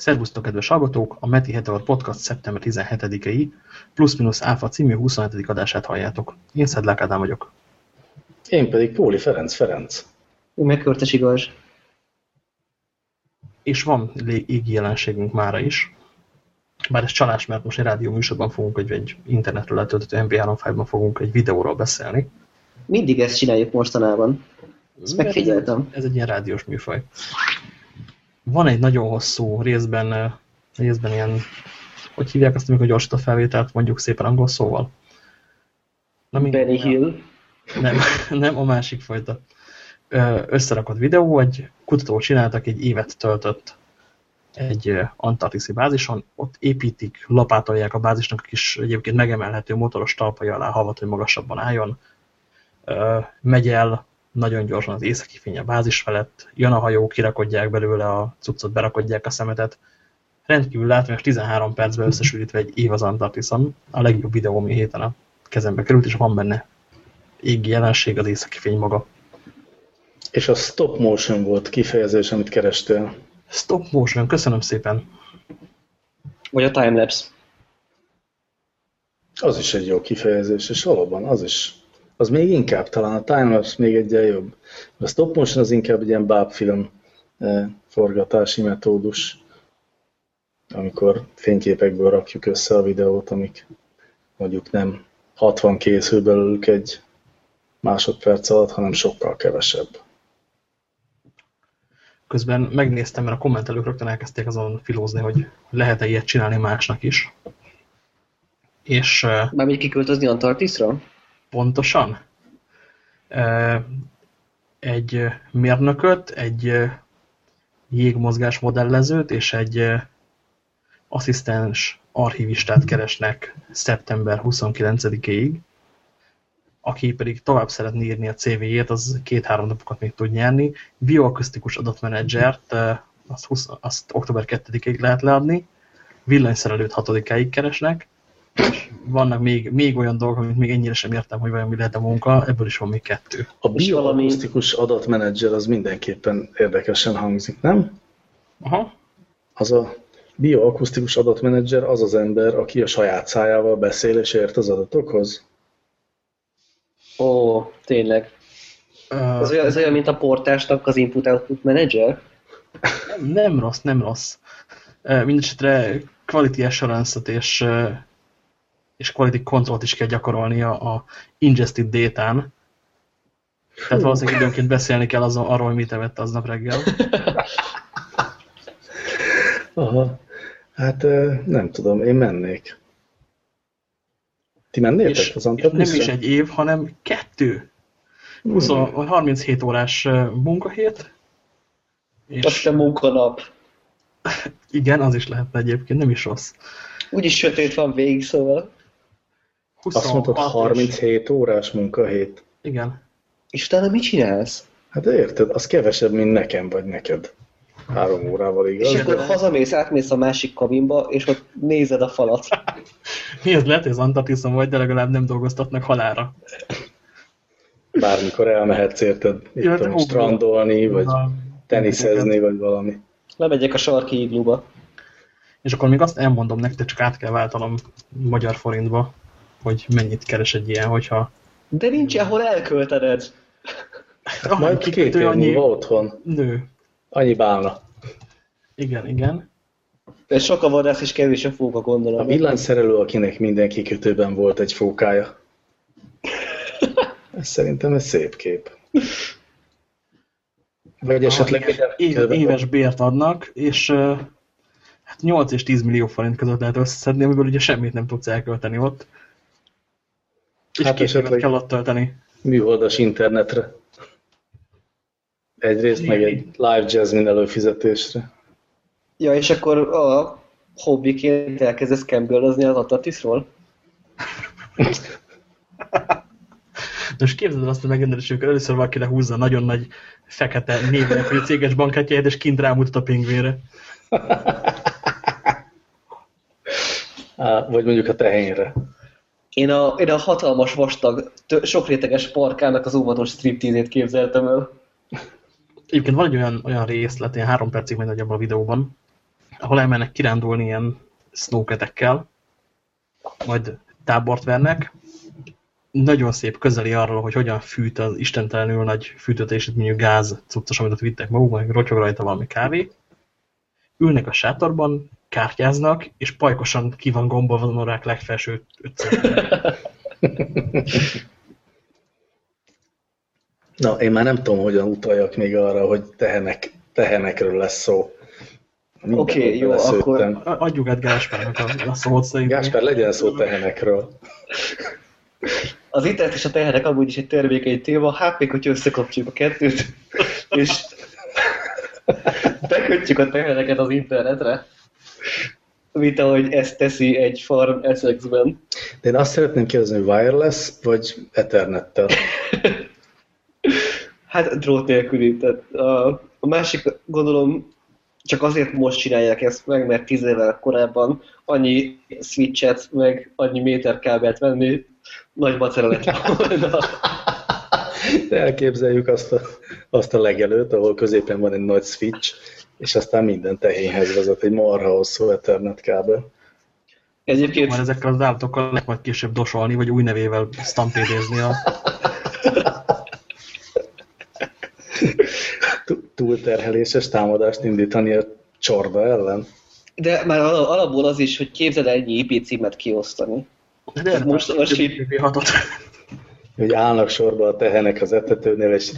Szervusztok, kedves hallgatók! A Meti Heteor Podcast szeptember 17-i plusz-minusz áfa című 27. adását halljátok. Én Szedlák Ádám vagyok. Én pedig Póli Ferenc Ferenc. Én meg Körtes Igaz. És van égi jelenségünk mára is. Bár ez csalás, mert most egy rádió műsorban fogunk, egy, egy internetről letöltött MP3 fájlban fogunk egy videóról beszélni. Mindig ezt csináljuk mostanában. Ezt megfigyeltem. Ez, ez egy ilyen rádiós műfaj. Van egy nagyon hosszú részben, részben ilyen, hogy hívják azt, amikor gyorsít a felvételt, mondjuk szépen angol szóval. Na, Benny Hill. Nem, nem a másik fajta. Összerakott videó, egy kutató csináltak, egy évet töltött egy antarktiszi bázison, ott építik, lapátolják a bázisnak a kis egyébként megemelhető motoros talpai alá havat, hogy magasabban álljon. Megy el nagyon gyorsan az északi fény a bázis felett, jön a hajó, kirakodják belőle a cuccot, berakodják a szemetet. Rendkívül látványos 13 percben összesülítve egy év az Antarktiszon, a legjobb videó, ami héten a kezembe került, és van benne égi jelenség, az északi fény maga. És a stop motion volt kifejezés, amit kerestél. Stop motion, köszönöm szépen. Vagy a timelapse. Az is egy jó kifejezés, és valóban az is az még inkább, talán a timelapse még egyen jobb. A stop motion az inkább egy ilyen bábfilm eh, forgatási metódus, amikor fényképekből rakjuk össze a videót, amik mondjuk nem 60 készül belőlük egy másodperc alatt, hanem sokkal kevesebb. Közben megnéztem, mert a kommentelők rögtön elkezdték azon filózni, hogy lehet-e ilyet csinálni másnak is. És... Eh, Mármint kiköltözni Antarktiszra? Pontosan? Egy mérnököt, egy jégmozgás modellezőt és egy asszisztens archivistát keresnek szeptember 29-ig, aki pedig tovább szeretné írni a CV-jét, az két-három napokat még tud nyerni. Bioakusztikus adatmenedzsert, azt, 20, azt október 2-ig lehet leadni, villanyszerelőt 6-áig keresnek, vannak még, még olyan dolgok, amit még ennyire sem értem, hogy vajon mi lehet a munka, ebből is van még kettő. A bioakusztikus adatmenedzser az mindenképpen érdekesen hangzik, nem? Aha. Az a bioakusztikus adatmenedzser az az ember, aki a saját szájával beszél és ért az adatokhoz? Ó, tényleg. Uh, az, olyan, az olyan, mint a portásnak az input-output menedzser? Nem, nem rossz, nem rossz. Mindenesetre quality assurance és és quality control is kell gyakorolnia a ingested data-n. Tehát valószínűleg időnként beszélni kell azon, arról, hogy mit evett aznap reggel. Aha. Hát nem tudom, én mennék. Ti mennétek és, az és nem is egy év, hanem kettő. 20, hmm. 37 órás munkahét. És... Azt a munkanap. Igen, az is lehetne egyébként, nem is rossz. Úgyis sötét van végig, szóval. 26 Azt mondtad, 37 órás munkahét. Igen. És utána mit csinálsz? Hát érted, az kevesebb, mint nekem vagy neked. Három órával, igaz? És akkor hazamész, átmész a másik kabinba, és ott nézed a falat. Mi ez lehet, hogy az Antarktiszon vagy, de legalább nem dolgoztatnak halára. Bármikor elmehetsz, érted? Itt ja, tudom, strandolni, vagy teniszezni, vagy valami. Lemegyek a sarki igluba. És akkor még azt elmondom nektek, csak át kell váltanom magyar forintba hogy mennyit keres egy ilyen, hogyha... De nincs hol elköltened. Hát majd két év annyi... otthon. Nő. Annyi bálna. Igen, igen. Ez sok a vadász és kevés a fóka, gondolom. A villanyszerelő, akinek minden kikötőben volt egy fókája. ez szerintem egy szép kép. Vagy esetleg ah, éves, éves bért adnak, és hát 8 és 10 millió forint között lehet összeszedni, amiből ugye semmit nem tudsz elkölteni ott. És hát esetleg kell ott tölteni. Műholdas internetre. Egyrészt, meg egy live jazzmin előfizetésre. Ja, és akkor a hobbiként elkezdesz campbellozni az Atlantisról? Most képzeld azt a megrendelés, amikor először valaki lehúzza nagyon nagy fekete névnélküli céges bankkártyáját, és kint rámutat a pingvére. Vagy mondjuk a tehénre. Én a, én a hatalmas, vastag, sokréteges parkának az óvatos striptízét képzeltem el. Egyébként van egy olyan, olyan részlet, ilyen három percig megy nagyjából a videóban, ahol elmennek kirándulni ilyen snowketekkel, majd tábort vernek. Nagyon szép közeli arról, hogy hogyan fűt az istentelenül nagy fűtőteljesítményű gáz cuccos, amit ott vittek maguk, meg rotyog rajta valami kávé. Ülnek a sátorban, kártyáznak, és pajkosan ki van gombolva a norák legfelső ötször. Na, én már nem tudom, hogyan utaljak még arra, hogy tehenek, tehenekről lesz szó. Oké, okay, jó, akkor... Adjuk át Gáspárnak a, a szót szerintem. Gáspár, legyen szó tehenekről. Az internet és a tehenek amúgy is egy termékeny téma, hát még, hogy összekapcsoljuk a kettőt, és bekötjük a teheneket az internetre, mint ahogy ezt teszi egy farm Essex-ben. De én azt szeretném kérdezni, hogy wireless vagy ethernettel? hát drót nélküli. Tehát a, a másik gondolom csak azért most csinálják ezt meg, mert tíz évvel korábban annyi switchet, meg annyi méter kábelt venni, nagy macera lett volna. De elképzeljük azt a, azt a legelőt, ahol középen van egy nagy switch, és aztán minden tehénhez vezet egy marha hosszú Ethernet kábel. Egyébként... Már ezekkel az állatokkal lehet majd később dosolni, vagy új nevével stampédézni a... Túlterheléses támadást indítani a csorda ellen. De már alapból az is, hogy képzeld ennyi IP címet kiosztani. De most, most így... Hogy állnak sorba a tehenek az etetőnél, és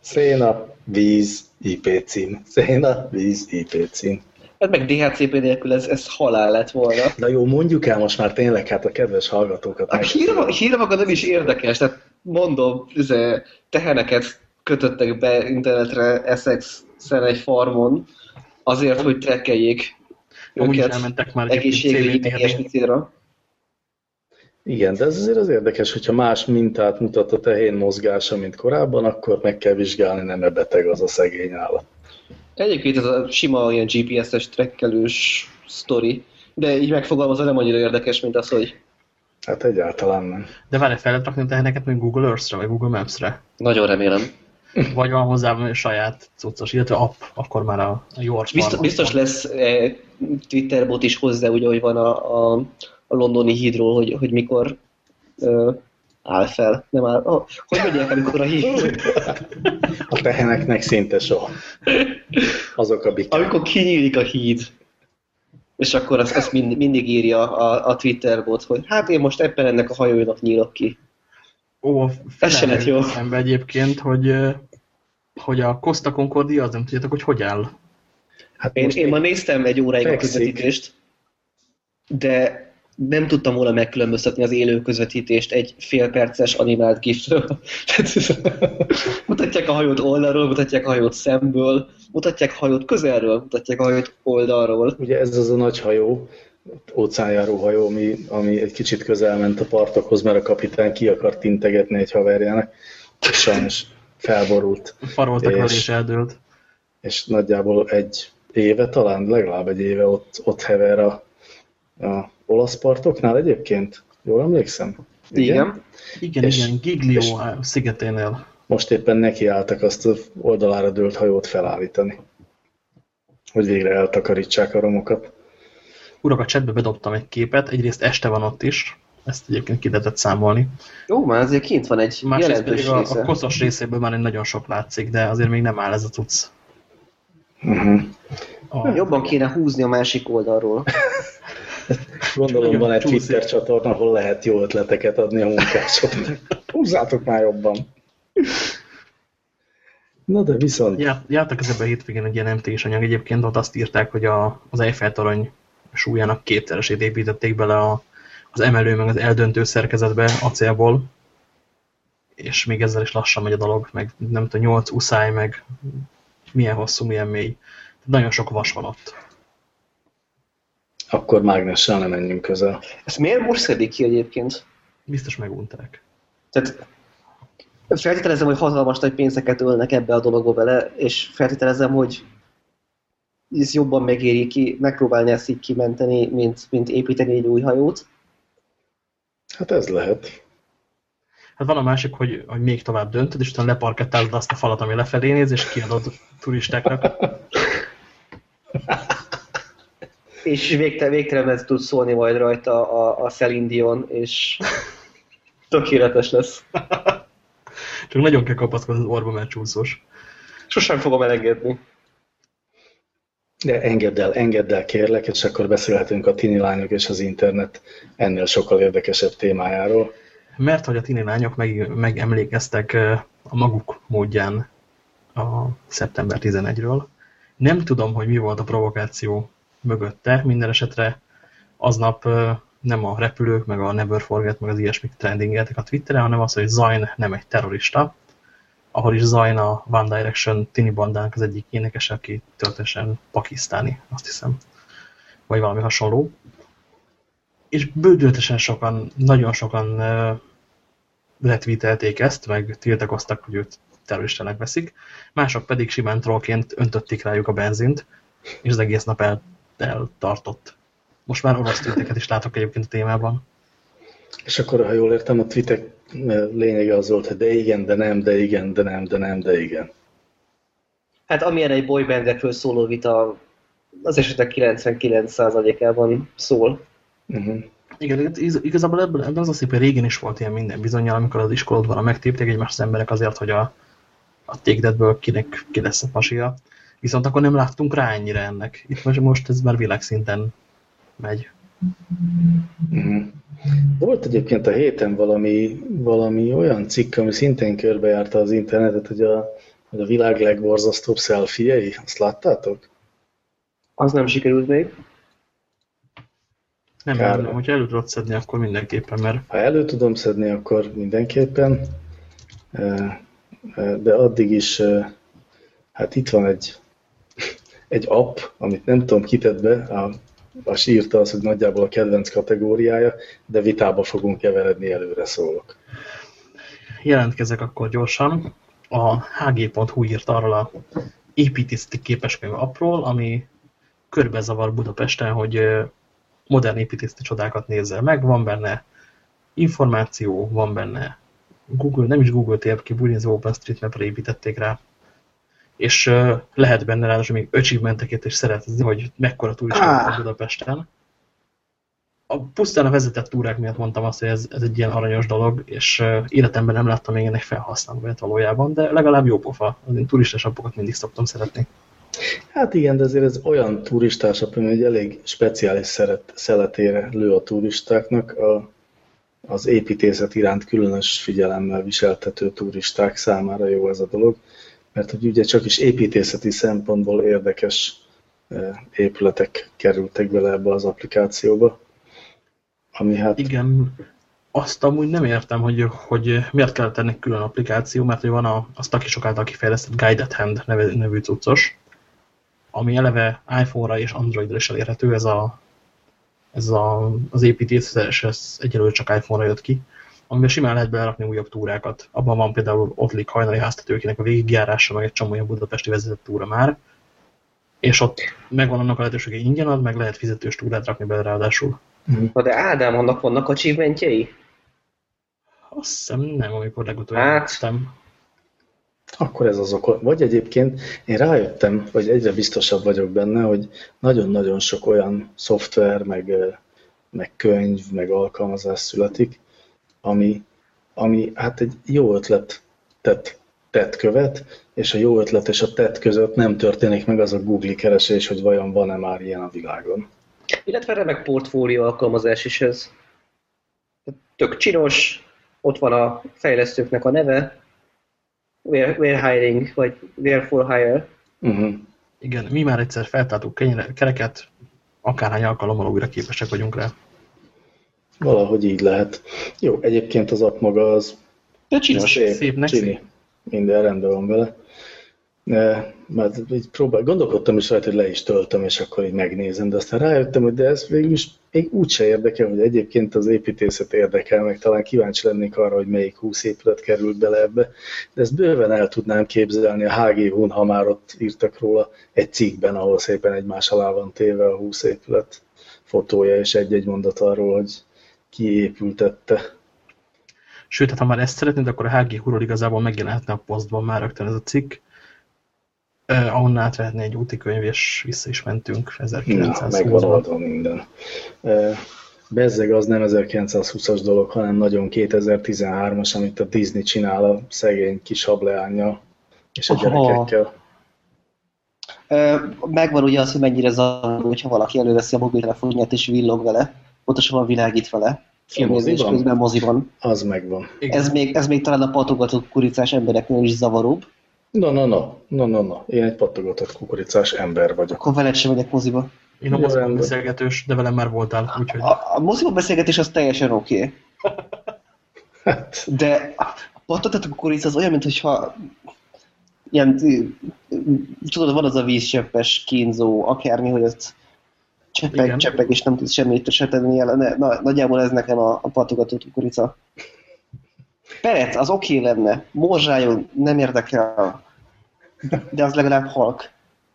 széna, víz, IP cím. Széna, víz, IP cím. Hát meg DHCP nélkül ez, ez halál lett volna. Na jó, mondjuk el most már tényleg hát a kedves hallgatókat. A hír, hír maga nem is érdekes, tehát mondom, izé, teheneket kötöttek be internetre Essex-szen egy farmon, azért, hogy trekkeljék őket elmentek már egészségügyi, ilyesmi célra. Igen, de ez azért az érdekes, hogyha más mintát mutat a tehén mozgása, mint korábban, akkor meg kell vizsgálni, nem -e beteg az a szegény állat. Egyébként ez a sima ilyen GPS-es trekkelős sztori, de így megfogalmazva nem annyira érdekes, mint az, hogy... Hát egyáltalán nem. De várj, fel lehet rakni a teheneket még Google Earth-re, vagy Google Maps-re? Nagyon remélem. Vagy van hozzá a saját cuccos, illetve app, akkor már a, a jó biztos, biztos lesz e, Twitter bot is hozzá, ugye, hogy van a, a, a londoni hídról, hogy, hogy mikor e, áll fel. Nem áll. Oh, hogy mondják, amikor a híd? A teheneknek szinte soha. Azok a bikák. Amikor kinyílik a híd. És akkor azt, azt mind, mindig írja a, a Twitter bot, hogy hát én most ebben ennek a hajónak nyílok ki. Ó, Ez sem lett jó. egyébként, hogy, hogy a Costa Concordia, az nem tudjátok, hogy hogy áll. Hát én, én ma néztem egy óráig fekszik. a közvetítést, de nem tudtam volna megkülönböztetni az élő közvetítést egy fél perces animált giftről. mutatják a hajót oldalról, mutatják a hajót szemből, mutatják a hajót közelről, mutatják a hajót oldalról. Ugye ez az a nagy hajó, óceánjáró hajó, ami, ami egy kicsit közel ment a partokhoz, mert a kapitány ki akart integetni egy haverjának, és sajnos felborult. Faroltak és, és eldőlt. És nagyjából egy éve, talán legalább egy éve ott, ott hever a, a olasz partoknál egyébként. Jól emlékszem? Igen. Igen, igen, és, igen Giglio és szigeténél. Most éppen nekiálltak azt az oldalára dőlt hajót felállítani, hogy végre eltakarítsák a romokat. Urak, a chatbe bedobtam egy képet, egyrészt este van ott is, ezt egyébként ki lehetett számolni. Jó, már azért kint van egy Másrészt jelentős a, része. a koszos részéből már egy nagyon sok látszik, de azért még nem áll ez a cucc. Uh -huh. a... Jobban kéne húzni a másik oldalról. Gondolom van egy Twitter csatorna, ahol lehet jó ötleteket adni a munkásoknak. Húzzátok már jobban. Na de viszont... Já, jártak ezzel a hétvégén egy ilyen mt anyag. Egyébként ott azt írták, hogy a, az Eiffel torony súlyának kétszeresét építették bele a, az emelő meg az eldöntő szerkezetbe acélból, és még ezzel is lassan megy a dolog, meg nem tudom, 8 uszály, meg milyen hosszú, milyen mély. Nagyon sok vas van ott. Akkor mágnessel nem menjünk közel. Ezt miért most szedik ki egyébként? Biztos megunták. Tehát feltételezem, hogy hatalmas nagy pénzeket ölnek ebbe a dologba bele, és feltételezem, hogy ez jobban megéri ki, megpróbálni ezt így kimenteni, mint, mint építeni egy új hajót. Hát ez lehet. Hát van a másik, hogy, hogy még tovább döntöd, és utána leparkettázod azt a falat, ami lefelé néz, és kiadod turistáknak. és végtelen, végtelen tud szólni majd rajta a, a Celine Dion, és tökéletes lesz. Csak nagyon kell kapaszkodni az orba, mert csúszós. Sosem fogom elengedni. De engedd el, engedd el kérlek, és akkor beszélhetünk a tini lányok és az internet ennél sokkal érdekesebb témájáról. Mert hogy a tini lányok meg, megemlékeztek a maguk módján a szeptember 11-ről. Nem tudom, hogy mi volt a provokáció mögötte, minden esetre aznap nem a repülők, meg a Never Forget, meg az ilyesmik trendingeltek a Twitteren, hanem az, hogy Zayn nem egy terrorista, ahol is Zayn a One Direction tini bandának az egyik énekes, aki történetesen pakisztáni, azt hiszem, vagy valami hasonló. És bődöltesen sokan, nagyon sokan retweetelték ezt, meg tiltakoztak, hogy őt terroristának veszik, mások pedig simán trollként öntötték rájuk a benzint, és az egész nap el, eltartott. Most már orosz tweeteket is látok egyébként a témában. És akkor, ha jól értem, a tweetek lényege az volt, hogy de igen, de nem, de igen, de nem, de nem, de igen. Hát amilyen egy boybandekről szóló vita az esetek 99%-ában szól. Uh -huh. Igen, igazából ebben, ebben az a szép, hogy régen is volt ilyen minden bizonyal, amikor az iskolódban megtépték egymás az emberek azért, hogy a, a tégedből kinek ki lesz a pasia. Viszont akkor nem láttunk rá ennyire ennek. Itt most, most ez már világszinten megy. -huh. Volt egyébként a héten valami, valami olyan cikk, ami szintén körbejárta az internetet, hogy a, hogy a világ legborzasztóbb szelfiei. Azt láttátok? Az nem sikerült még. Nem, Kár. nem, hogyha elő tudod szedni, akkor mindenképpen, mert... Ha elő tudom szedni, akkor mindenképpen, de addig is, hát itt van egy, egy app, amit nem tudom, kitett be, a, a írta az, hogy nagyjából a kedvenc kategóriája, de vitába fogunk keveredni, előre szólok. Jelentkezek akkor gyorsan. A hg.hu írt arról a építészeti képeskönyv appról, ami körbezavar Budapesten, hogy modern építészeti csodákat nézzel meg, van benne információ, van benne Google, nem is Google térkép, ki, az OpenStreetMap-re építették rá, és uh, lehet benne ráadásul még achievementeket is szeretni, hogy mekkora turista ah. Budapesten. A, pusztán a vezetett túrák miatt mondtam azt, hogy ez, ez egy ilyen aranyos dolog, és uh, életemben nem láttam még ennek felhasználóját valójában, de legalább jó pofa. Az én turistás appokat mindig szoktam szeretni. Hát igen, de azért ez olyan turistás, ami egy elég speciális szeret, szeletére lő a turistáknak, a, az építészet iránt különös figyelemmel viseltető turisták számára jó ez a dolog, mert hogy ugye csak is építészeti szempontból érdekes e, épületek kerültek bele ebbe az applikációba. Ami hát... Igen, azt amúgy nem értem, hogy, hogy miért kellett ennek külön applikáció, mert hogy van a, a Stakisok által kifejlesztett Guided Hand nevű, nevű cuccos, ami eleve iPhone-ra és Android-ra is elérhető, ez, a, ez a, az építés, és ez egyelőre csak iPhone-ra jött ki, amiben simán lehet belerakni újabb túrákat. Abban van például Ottlik hajnali háztetőkének a végigjárása, meg egy csomó olyan budapesti vezetett túra már, és ott megvan annak a lehetősége ingyen ad, meg lehet fizetős túrát rakni bele ráadásul. Na de Ádám, annak vannak achievementjei? Azt hiszem nem, amikor legutóbb hát, akkor ez az okol. Vagy egyébként én rájöttem, hogy egyre biztosabb vagyok benne, hogy nagyon-nagyon sok olyan szoftver, meg, meg könyv, meg alkalmazás születik, ami, ami hát egy jó ötlet tett, tett követ, és a jó ötlet és a tett között nem történik meg az a Google keresés, hogy vajon van-e már ilyen a világon. Illetve remek portfólió alkalmazás is ez. Tök csinos, ott van a fejlesztőknek a neve, we're, we're hiring, vagy we're for hire. Uh -huh. Igen, mi már egyszer feltáltuk kereket, akárhány alkalommal újra képesek vagyunk rá. Valahogy így lehet. Jó, egyébként az app maga az... De csinos, szép, szép csini. Minden rendben van vele mert így próbál, gondolkodtam is rajta, hogy le is töltöm, és akkor így megnézem, de aztán rájöttem, hogy de ez végül is még úgyse érdekel, hogy egyébként az építészet érdekel, meg talán kíváncsi lennék arra, hogy melyik 20 épület került bele ebbe, de ezt bőven el tudnám képzelni a HG Hun, ha már ott írtak róla egy cikkben, ahol szépen egymás alá van téve a 20 épület fotója, és egy-egy mondat arról, hogy ki épültette. Sőt, hát ha már ezt szeretnéd, akkor a HG Huról igazából megjelenhetne a posztban már rögtön ez a cikk, eh, ahonnan átvehetne egy úti könyv, és vissza is mentünk Na, 1920 megvan oldva minden. Eh, Bezzeg az nem 1920-as dolog, hanem nagyon 2013-as, amit a Disney csinál a szegény kis hableánya és a Aha. gyerekekkel. Megvan ugye az, hogy mennyire zavaró, hogyha valaki előveszi a mobiltelefonját és villog vele, pontosabban világít vele. Filmnézés moziban? közben moziban. Az megvan. Igen. Ez még, ez még talán a patogatott kuricás embereknél is zavaróbb. No, no, no, no, no, no. Én egy pattogatott kukoricás ember vagyok. Akkor veled sem megyek moziba. Én a moziban beszélgetős, de velem már voltál, úgyhogy A, a moziba beszélgetés az teljesen oké. Okay. Hát, De a patogatott kukorica az olyan, mintha ilyen, tudod, van az a vízcseppes kínzó, akármi, hogy ezt cseppeg, Igen. cseppeg, és nem tudsz semmit se tenni ellene. Na, nagyjából ez nekem a, a patogatott kukorica. Perec, az oké lenne. Morzsájon, nem érdekel. De az legalább halk.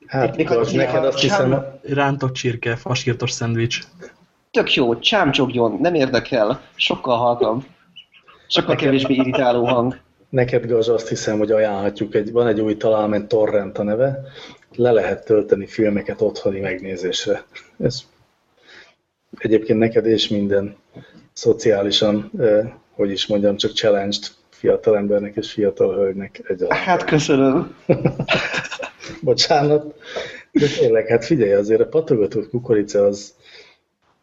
hát Mikor George, neked azt hiszem, rántott csirke, fasírtos szendvics. Tök jó, csámcsogjon, nem érdekel. Sokkal halkabb. Sokkal kevésbé irritáló hang. Neked Gaz, azt hiszem, hogy ajánlhatjuk, egy, van egy új találmány Torrent a neve, le lehet tölteni filmeket otthoni megnézésre. Ez egyébként neked és minden szociálisan, eh, hogy is mondjam, csak challenged fiatal embernek és fiatal hölgynek egyaránt. Hát köszönöm. Bocsánat. De tényleg, hát figyelj, azért a patogatott kukorica az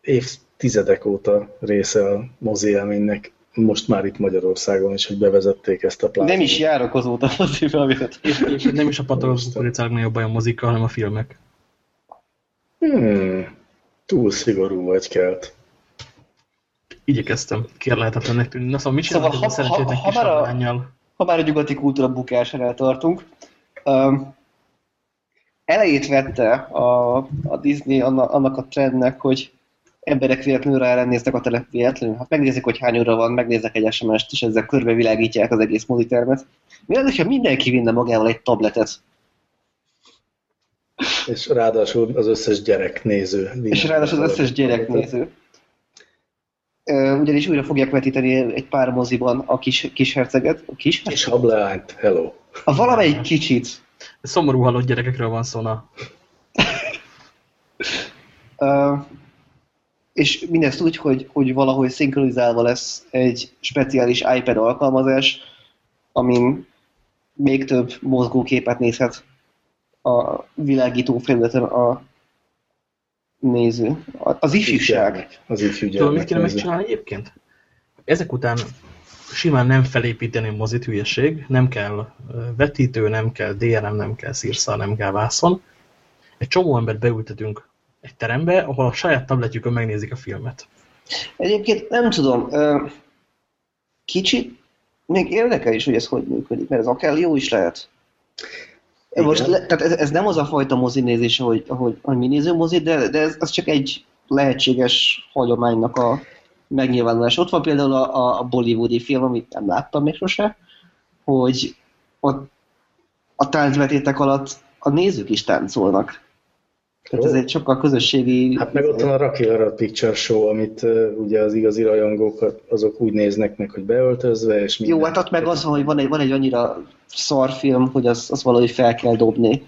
évtizedek óta része a mozi élménynek, most már itt Magyarországon is, hogy bevezették ezt a plázmát. Nem is járok azóta a moziba miatt. És, és nem is a patológus kukoricák nagyobb baj a mozikkal, hanem a filmek. Hmm, túl szigorú vagy kelt. Igyekeztem kérlehetetlennek tűnni. Na szóval mit Szóval, ha- ezzel a szerencsétlen ha- kis ha már a-? Ha már a nyugati kultúra bukásánál tartunk, um, elejét vette a, a Disney annak, annak a trendnek, hogy emberek véletlenül ránéznek a telep véletlenül. Hát megnézik, hogy hány óra van, megnéznek egy SMS-t, és ezzel körbevilágítják az egész mozitermet. Mi az, hogyha mindenki vinne magával egy tabletet, És ráadásul az összes gyerek néző. és ráadásul az összes gyerek néző. Ugyanis újra fogják vetíteni egy pár moziban a kis, kis herceget. A kis? És hableányt, hello. A valamelyik kicsit. Szomorú halott gyerekekről van szó, na. És mindezt úgy, hogy, hogy valahogy szinkronizálva lesz egy speciális iPad alkalmazás, amin még több mozgóképet nézhet a világító felületen a néző. Az ifjúság. Az ifjú Tudod, mit kéne megcsinálni egyébként? Ezek után simán nem felépíteni mozit hülyeség, nem kell vetítő, nem kell DRM, nem kell szírszal, nem kell vászon. Egy csomó embert beültetünk egy terembe, ahol a saját tabletjükön megnézik a filmet. Egyébként nem tudom, kicsit még érdekel is, hogy ez hogy működik, mert ez akár jó is lehet. Igen. Most, le, tehát ez, ez nem az a fajta mozinézés, ahogy, ahogy, ahogy mi nézünk mozit, de, de ez, ez csak egy lehetséges hagyománynak a megnyilvánulás. Ott van például a, a, a bollywoodi film, amit nem láttam még sose, hogy ott a táncvetétek alatt a nézők is táncolnak. Tehát ez egy sokkal közösségi... Hát meg ott van a Rocky Horror Picture Show, amit uh, ugye az igazi rajongók azok úgy néznek meg, hogy beöltözve, és Jó, hát ott meg az van, hogy van egy, van egy annyira szar film, hogy az, az valahogy fel kell dobni.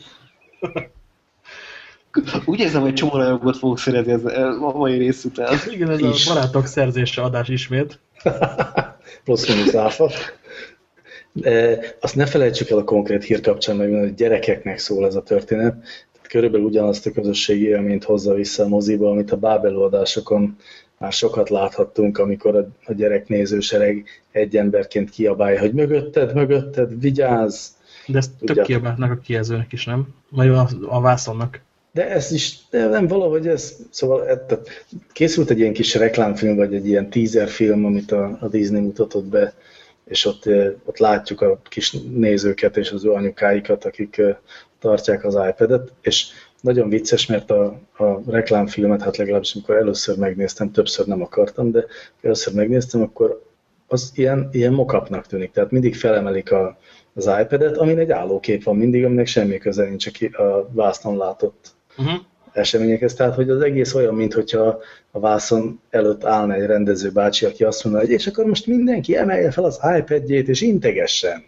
Úgy érzem, hogy csomó rajongot fogok szerezni ez a mai rész után. Igen, ez Is. a barátok szerzése adás ismét. plusz minusz áfa. De azt ne felejtsük el a konkrét hír kapcsán, hogy gyerekeknek szól ez a történet. Körülbelül ugyanazt a közösségi élményt hozza vissza a moziba, amit a Bábel adásokon már sokat láthattunk, amikor a, gyereknézősereg egy emberként kiabálja, hogy mögötted, mögötted, vigyázz! De ezt tök Tudjátok. kiabáltnak a kijelzőnek is, nem? Vagy a, a vászonnak. De ez is, de nem valahogy ez, szóval e- tehát készült egy ilyen kis reklámfilm, vagy egy ilyen teaser film, amit a, a Disney mutatott be, és ott, ott látjuk a kis nézőket és az ő anyukáikat, akik tartják az iPad-et, és nagyon vicces, mert a, a reklámfilmet, hát legalábbis amikor először megnéztem, többször nem akartam, de először megnéztem, akkor az ilyen, ilyen mokapnak tűnik. Tehát mindig felemelik a, az iPad-et, amin egy állókép van mindig, aminek semmi köze nincs a vásznon látott Uh-huh. eseményekhez. Tehát, hogy az egész olyan, mintha a vászon előtt állna egy rendező bácsi, aki azt mondaná, hogy és akkor most mindenki emelje fel az iPad-jét és integessen.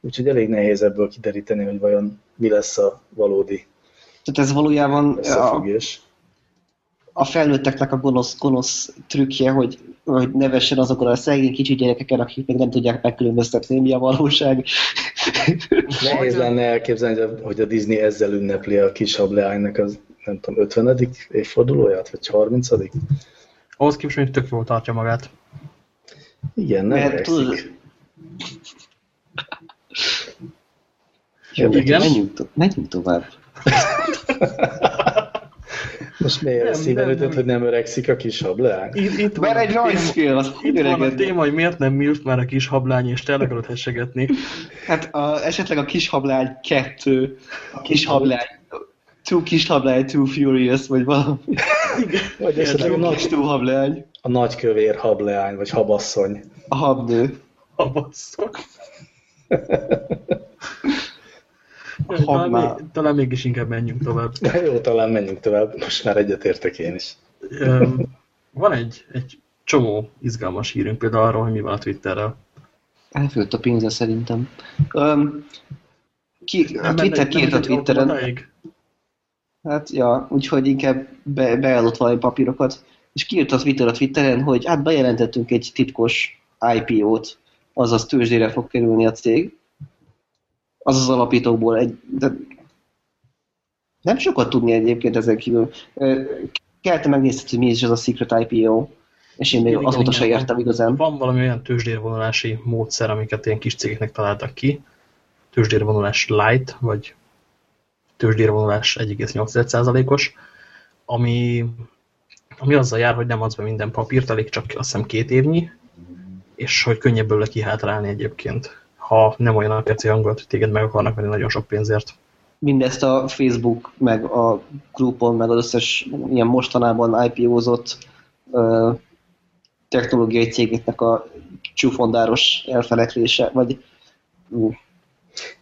Úgyhogy elég nehéz ebből kideríteni, hogy vajon mi lesz a valódi Tehát ez valójában a, összefüggés. a felnőtteknek a gonosz, gonosz trükkje, hogy, hogy nevessen azokon a szegény kicsi gyerekeken, akik még nem tudják megkülönböztetni, mi a valóság. Nehéz lenne elképzelni, hogy a, hogy a Disney ezzel ünnepli a kis hableánynak az, nem tudom, 50. évfordulóját, vagy 30 Ahhoz képest még tök jól tartja magát. Igen, nem Mert Jó, Igen. menjünk, to- menjünk tovább. Most miért Nem, nem, jutott, nem. hogy nem öregszik a kis hableány? Itt, itt Mert van egy rajzfilm, az Itt van a téma, hogy miért nem MILF már a kis hablány, és te el akarod hessegetni. Hát a, esetleg a kis hablány kettő, a kis hablány, Too kis hablány, too furious, vagy valami. Vagy esetleg a nagy, kis, too hablány. a nagykövér hableány, vagy habasszony. A habnő. A Talán, még- talán mégis inkább menjünk tovább. Jó, talán menjünk tovább. Most már egyetértek én is. Van egy, egy csomó izgalmas hírünk például arról, hogy mi van a Twitterrel. Elfőtt a pénze szerintem. Um, ki, a Twitter kiírt a Twitteren. Hát, ja, úgyhogy inkább be, beállott valami papírokat. És kiírt a Twitter a Twitteren, hogy hát bejelentettünk egy titkos IPO-t, azaz tőzsdére fog kerülni a cég. Az az alapítókból egy... De nem sokat tudni egyébként ezen kívül. Ö, Kelte megnézted, hogy mi is ez a Secret IPO, és én még Igen, azóta igen, se értem igazán. Van valami olyan tőzsdérvonulási módszer, amiket ilyen kis cégeknek találtak ki. Tőzsdérvonulás light, vagy tőzsdérvonulás 1,8%-os, ami, ami azzal jár, hogy nem adsz be minden papírt, elég csak azt hiszem két évnyi, és hogy könnyebb belőle kihátrálni egyébként, ha nem olyan a piaci hangulat, hogy téged meg akarnak venni nagyon sok pénzért. mindezt a Facebook, meg a Groupon, meg az összes ilyen mostanában IPO-zott ö, technológiai cégeknek a csúfondáros elfeleklése, vagy ú,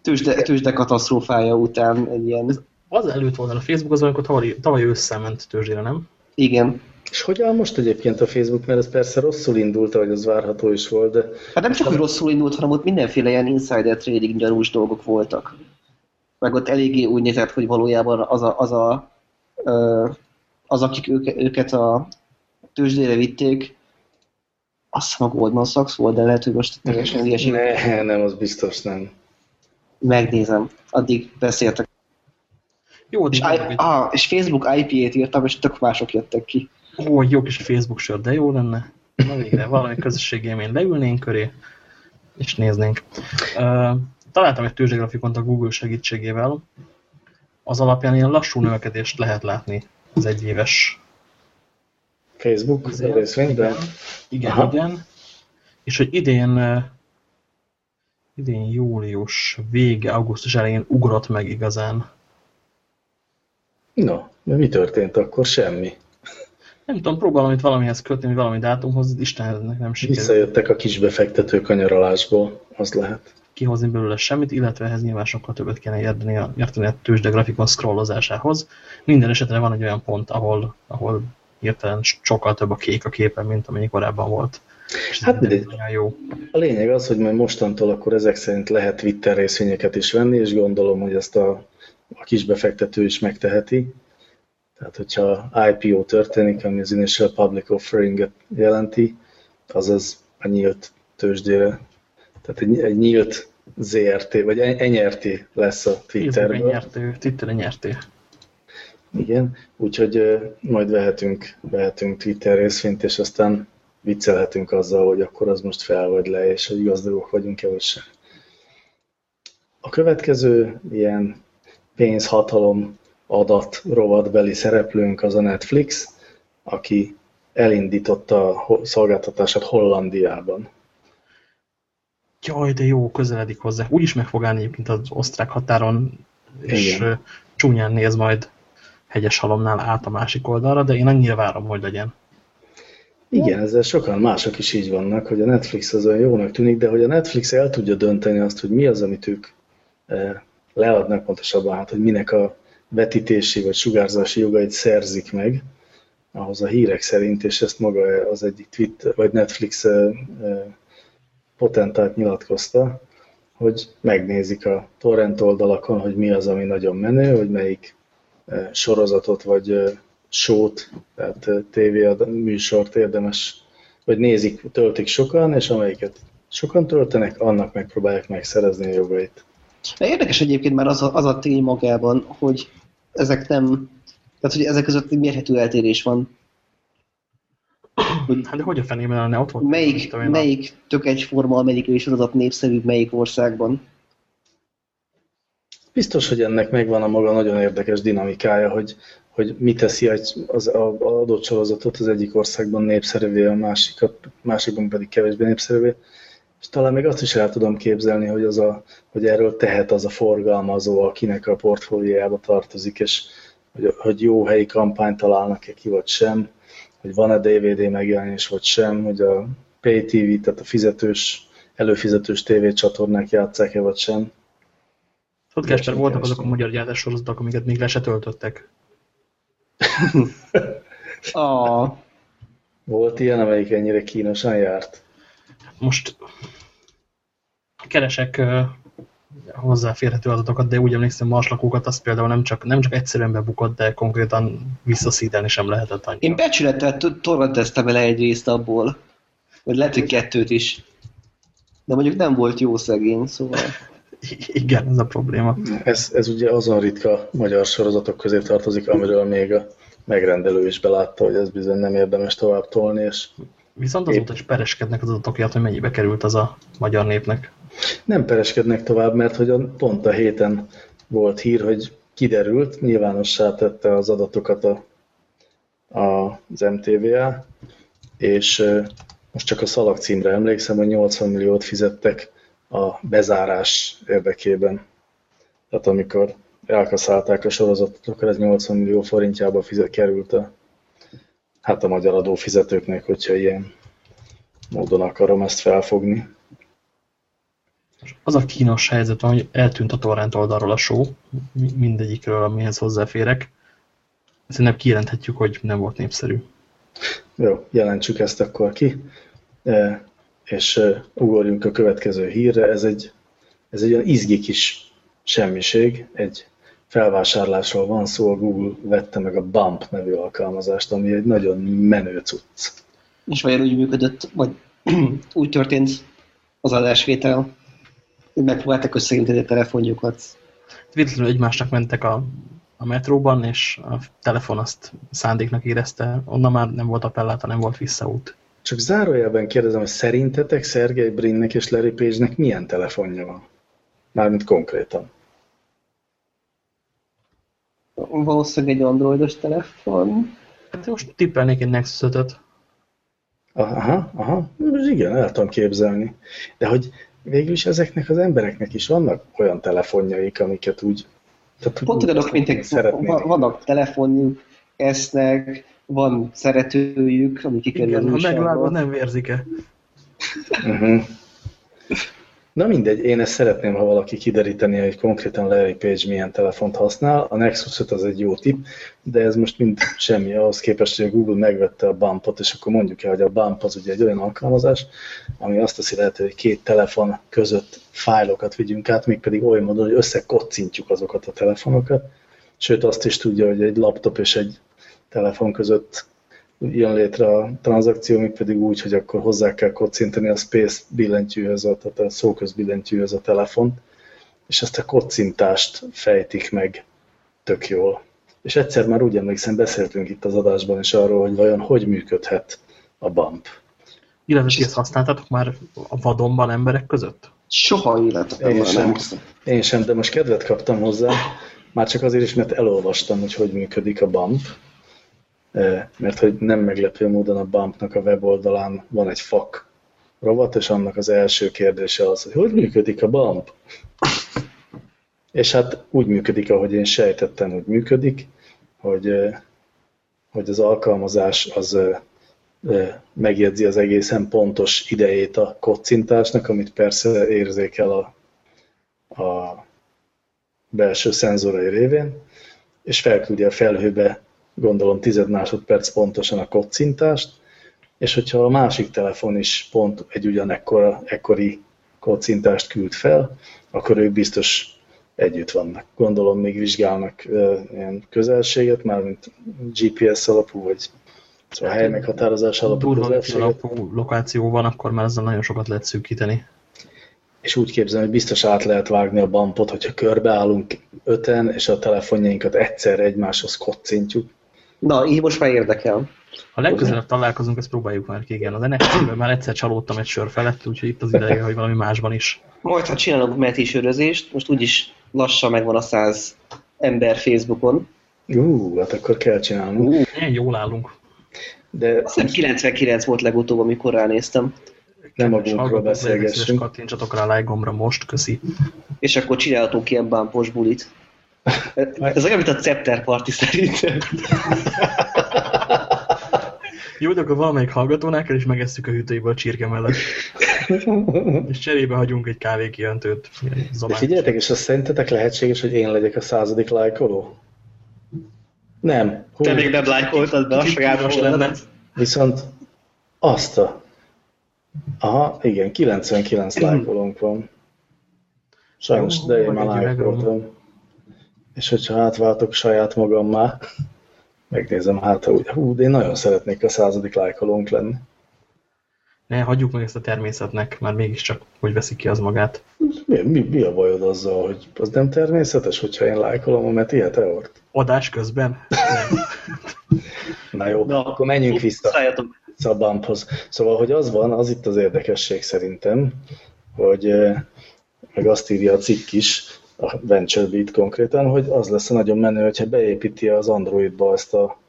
tőzsde, tőzsde katasztrófája után egy ilyen, Az előtt volt a Facebook, az amikor tavaly, tavaly ősszel ment tőzsdére, nem? igen. És hogy áll most egyébként a Facebook, mert ez persze rosszul indult, ahogy az várható is volt, de Hát nem csak, hogy rosszul indult, hanem ott mindenféle ilyen insider trading gyanús dolgok voltak. Meg ott eléggé úgy nézett, hogy valójában az a, az, a, az akik őke, őket a tőzsdére vitték, azt hiszem a Goldman Sachs volt, de lehet, hogy most teljesen ügyeség. ne, nem, az biztos nem. Megnézem. Addig beszéltek. Jó, És, I, ah, és Facebook IP-ét írtam, és tök mások jöttek ki. Ó, jó kis Facebook sor, de jó lenne. Na végre, valami közösségi élmény leülnénk köré, és néznénk. Uh, találtam egy tőzsdegrafikont a Google segítségével. Az alapján ilyen lassú növekedést lehet látni az egyéves Facebook Azért, részvényben? Igen, igen, Aha. igen. És hogy idén, idén július vége, augusztus elején ugrott meg igazán. No, de mi történt akkor? Semmi. Nem tudom, próbálom itt valamihez kötni, vagy valami dátumhoz, Istennek nem sikerült. Visszajöttek a kis befektetők a nyaralásból, az lehet. kihozni belőle semmit, illetve ehhez nyilván sokkal többet kéne érteni a, érteni a tőzsde grafikon scrollozásához. Minden esetre van egy olyan pont, ahol, ahol hirtelen sokkal több a kék a képen, mint amennyi korábban volt. Hát mindegy. jó. A lényeg az, hogy majd mostantól akkor ezek szerint lehet Twitter részvényeket is venni, és gondolom, hogy ezt a, a kis befektető is megteheti. Tehát, hogyha IPO történik, ami az Initial Public Offering-et jelenti, azaz a nyílt tőzsdére. Tehát egy, egy nyílt ZRT, vagy NRT lesz a Twitterből. nyertő, Twitteren nyerté. Igen, úgyhogy majd vehetünk, vehetünk Twitter részvényt, és aztán viccelhetünk azzal, hogy akkor az most fel vagy le, és hogy gazdagok vagyunk-e vagy sem. A következő ilyen pénzhatalom adat rovatbeli szereplőnk az a Netflix, aki elindította a szolgáltatását Hollandiában. Jaj, de jó, közeledik hozzá. Úgyis meg fog állni egyébként az osztrák határon, és Igen. ö, csúnyán néz majd hegyes halomnál át a másik oldalra, de én annyira várom, hogy legyen. Igen, ezzel sokan mások is így vannak, hogy a Netflix az olyan jónak tűnik, de hogy a Netflix el tudja dönteni azt, hogy mi az, amit ők eh, leadnak pontosabban, hát, hogy minek a vetítési vagy sugárzási jogait szerzik meg, ahhoz a hírek szerint, és ezt maga az egyik Twitter, vagy Netflix potentát nyilatkozta, hogy megnézik a torrent oldalakon, hogy mi az, ami nagyon menő, hogy melyik sorozatot vagy sót, tehát tévé műsort érdemes, vagy nézik, töltik sokan, és amelyiket sokan töltenek, annak megpróbálják megszerezni a jogait. De érdekes egyébként már az a, az a tény magában, hogy ezek nem, tehát hogy ezek között mérhető eltérés van. Hogy hát de hogy a fenében lenne ott volt? Melyik, melyik tök egyforma amerikai sorozat népszerű melyik országban? Biztos, hogy ennek megvan a maga nagyon érdekes dinamikája, hogy, hogy mi teszi az, az adott sorozatot az egyik országban népszerűvé, a másikat, másikban pedig kevésbé népszerűvé. És talán még azt is el tudom képzelni, hogy, az a, hogy erről tehet az a forgalmazó, akinek a portfóliójába tartozik, és hogy, hogy jó helyi kampányt találnak-e ki, vagy sem, hogy van-e DVD megjelenés, vagy sem, hogy a pay TV, tehát a fizetős, előfizetős tévécsatornák játszák-e, vagy sem. Tudod, Gáspár, voltak azok a magyar gyártás sorozatok, amiket még le se töltöttek. ah. Volt ilyen, amelyik ennyire kínosan járt? Most keresek hozzáférhető adatokat, de úgy emlékszem, marslakókat azt például nem csak, nem csak egyszerűen bebukott, de konkrétan visszaszítelni sem lehetett annyira. Én becsülettel torrenteztem vele egy részt abból, vagy lehet, hogy kettőt is. De mondjuk nem volt jó szegény, szóval... Igen, ez a probléma. Ez, ez ugye azon ritka magyar sorozatok közé tartozik, amiről még a megrendelő is belátta, hogy ez bizony nem érdemes tovább tolni, és Viszont azóta is pereskednek az adatokját, hogy mennyibe került az a magyar népnek. Nem pereskednek tovább, mert hogy a, pont a héten volt hír, hogy kiderült, nyilvánossá tette az adatokat a, a, az MTVA, és most csak a szalag címre emlékszem, hogy 80 milliót fizettek a bezárás érdekében. Tehát amikor elkaszálták a sorozatot, akkor ez 80 millió forintjába fizet, került a hát a magyar adófizetőknek, hogyha ilyen módon akarom ezt felfogni. Az a kínos helyzet van, hogy eltűnt a torrent oldalról a show, mindegyikről, amihez hozzáférek. Szerintem kijelenthetjük, hogy nem volt népszerű. Jó, jelentsük ezt akkor ki, e, és e, ugorjunk a következő hírre. Ez egy, ez egy olyan izgi kis semmiség, egy felvásárlásról van szó, a Google vette meg a Bump nevű alkalmazást, ami egy nagyon menő cucc. És vajon úgy működött, vagy úgy történt az adásvétel, hogy megpróbáltak összeinteni a telefonjukat. Véletlenül egymásnak mentek a, a metróban, és a telefon azt szándéknak érezte, onnan már nem volt appelláta, nem volt visszaút. Csak zárójelben kérdezem, hogy szerintetek Sergey Brinnek és Larry Page-nek milyen telefonja van? Mármint konkrétan valószínűleg egy androidos telefon. Hát most tippelnék egy Nexus 5 Aha, aha, igen, el tudom képzelni. De hogy végül is ezeknek az embereknek is vannak olyan telefonjaik, amiket úgy... Tehát, Pont olyanok, mint egy, vannak telefonjuk, esznek, van szeretőjük, ami kikerül Igen, ha megvágod, nem vérzik-e. Uh -huh. Na mindegy, én ezt szeretném, ha valaki kideríteni, hogy konkrétan Larry Page milyen telefont használ. A Nexus 5 az egy jó tip, de ez most mind semmi ahhoz képest, hogy a Google megvette a Bumpot, és akkor mondjuk el, hogy a Bump az ugye egy olyan alkalmazás, ami azt teszi lehető, hogy két telefon között fájlokat vigyünk át, még pedig oly módon, hogy összekocintjuk azokat a telefonokat. Sőt, azt is tudja, hogy egy laptop és egy telefon között jön létre a tranzakció, még pedig úgy, hogy akkor hozzá kell kocintani a Space billentyűhöz, tehát a szóköz billentyűhöz a telefon, és ezt a kocintást fejtik meg tök jól. És egyszer már úgy emlékszem, beszéltünk itt az adásban is arról, hogy vajon hogy működhet a bump. Illetve ezt használtatok már a vadonban emberek között? Soha életemben én sem, én sem, de most kedvet kaptam hozzá, már csak azért is, mert elolvastam, hogy hogy működik a bump, mert hogy nem meglepő módon a Bumpnak a weboldalán van egy fak rovat, és annak az első kérdése az, hogy hogy működik a Bump? És hát úgy működik, ahogy én sejtettem, hogy működik, hogy, hogy az alkalmazás az megjegyzi az egészen pontos idejét a kocintásnak, amit persze érzékel a, a belső szenzorai révén, és felküldi a felhőbe gondolom tized másodperc pontosan a kocintást, és hogyha a másik telefon is pont egy ugyanekkora, ekkori kocintást küld fel, akkor ők biztos együtt vannak. Gondolom még vizsgálnak uh, ilyen közelséget, mármint GPS alapú, vagy szóval hely meghatározás alapú Durva közelséget. alapú lokáció van, akkor már ezzel nagyon sokat lehet szűkíteni. És úgy képzelem, hogy biztos át lehet vágni a bampot, hogyha körbeállunk öten, és a telefonjainkat egyszer egymáshoz kocintjuk. Na, így most már érdekel. Ha legközelebb találkozunk, ezt próbáljuk már ki, igen. Az NFC-ben már egyszer csalódtam egy sör felett, úgyhogy itt az ideje, hogy valami másban is. Majd, ha csinálunk meti sörözést, most úgyis lassan megvan a száz ember Facebookon. Ú, hát akkor kell csinálnunk. Ú, Ilyen jól állunk. De azt hiszem 99 volt legutóbb, amikor ránéztem. nem legyenek szíves, beszélgessünk. Kattintsatok rá a like gombra most, köszi. És akkor csinálhatunk ilyen bámpos bulit. Ez olyan, mint a Scepter Party szerintem. Jó, de akkor valamelyik hallgatónál kell, és megesszük a hűtőjéből a csirke mellett. És cserébe hagyunk egy kávékijöntőt. De figyeljetek, és azt szerintetek lehetséges, hogy én legyek a századik lájkoló? Nem. Hú, Te még nem lájkoltad be a saját lenne. Viszont azt a... Aha, igen, 99 lájkolónk van. Sajnos, de én már lájkoltam. És hogyha átváltok saját magammá, megnézem hát, hogy hú, de én nagyon szeretnék a századik lájkolónk lenni. Ne, hagyjuk meg ezt a természetnek, már mégiscsak hogy veszik ki az magát. Mi, mi, mi a bajod azzal, hogy az nem természetes, hogyha én lájkolom a Meti Heteort? Adás közben? Na jó, Na, akkor menjünk vissza. Szálljatok. bumphoz. Szóval, hogy az van, az itt az érdekesség szerintem, hogy eh, meg azt írja a cikk is, a VentureBeat konkrétan, hogy az lesz a nagyon menő, hogyha beépíti az Androidba ezt a,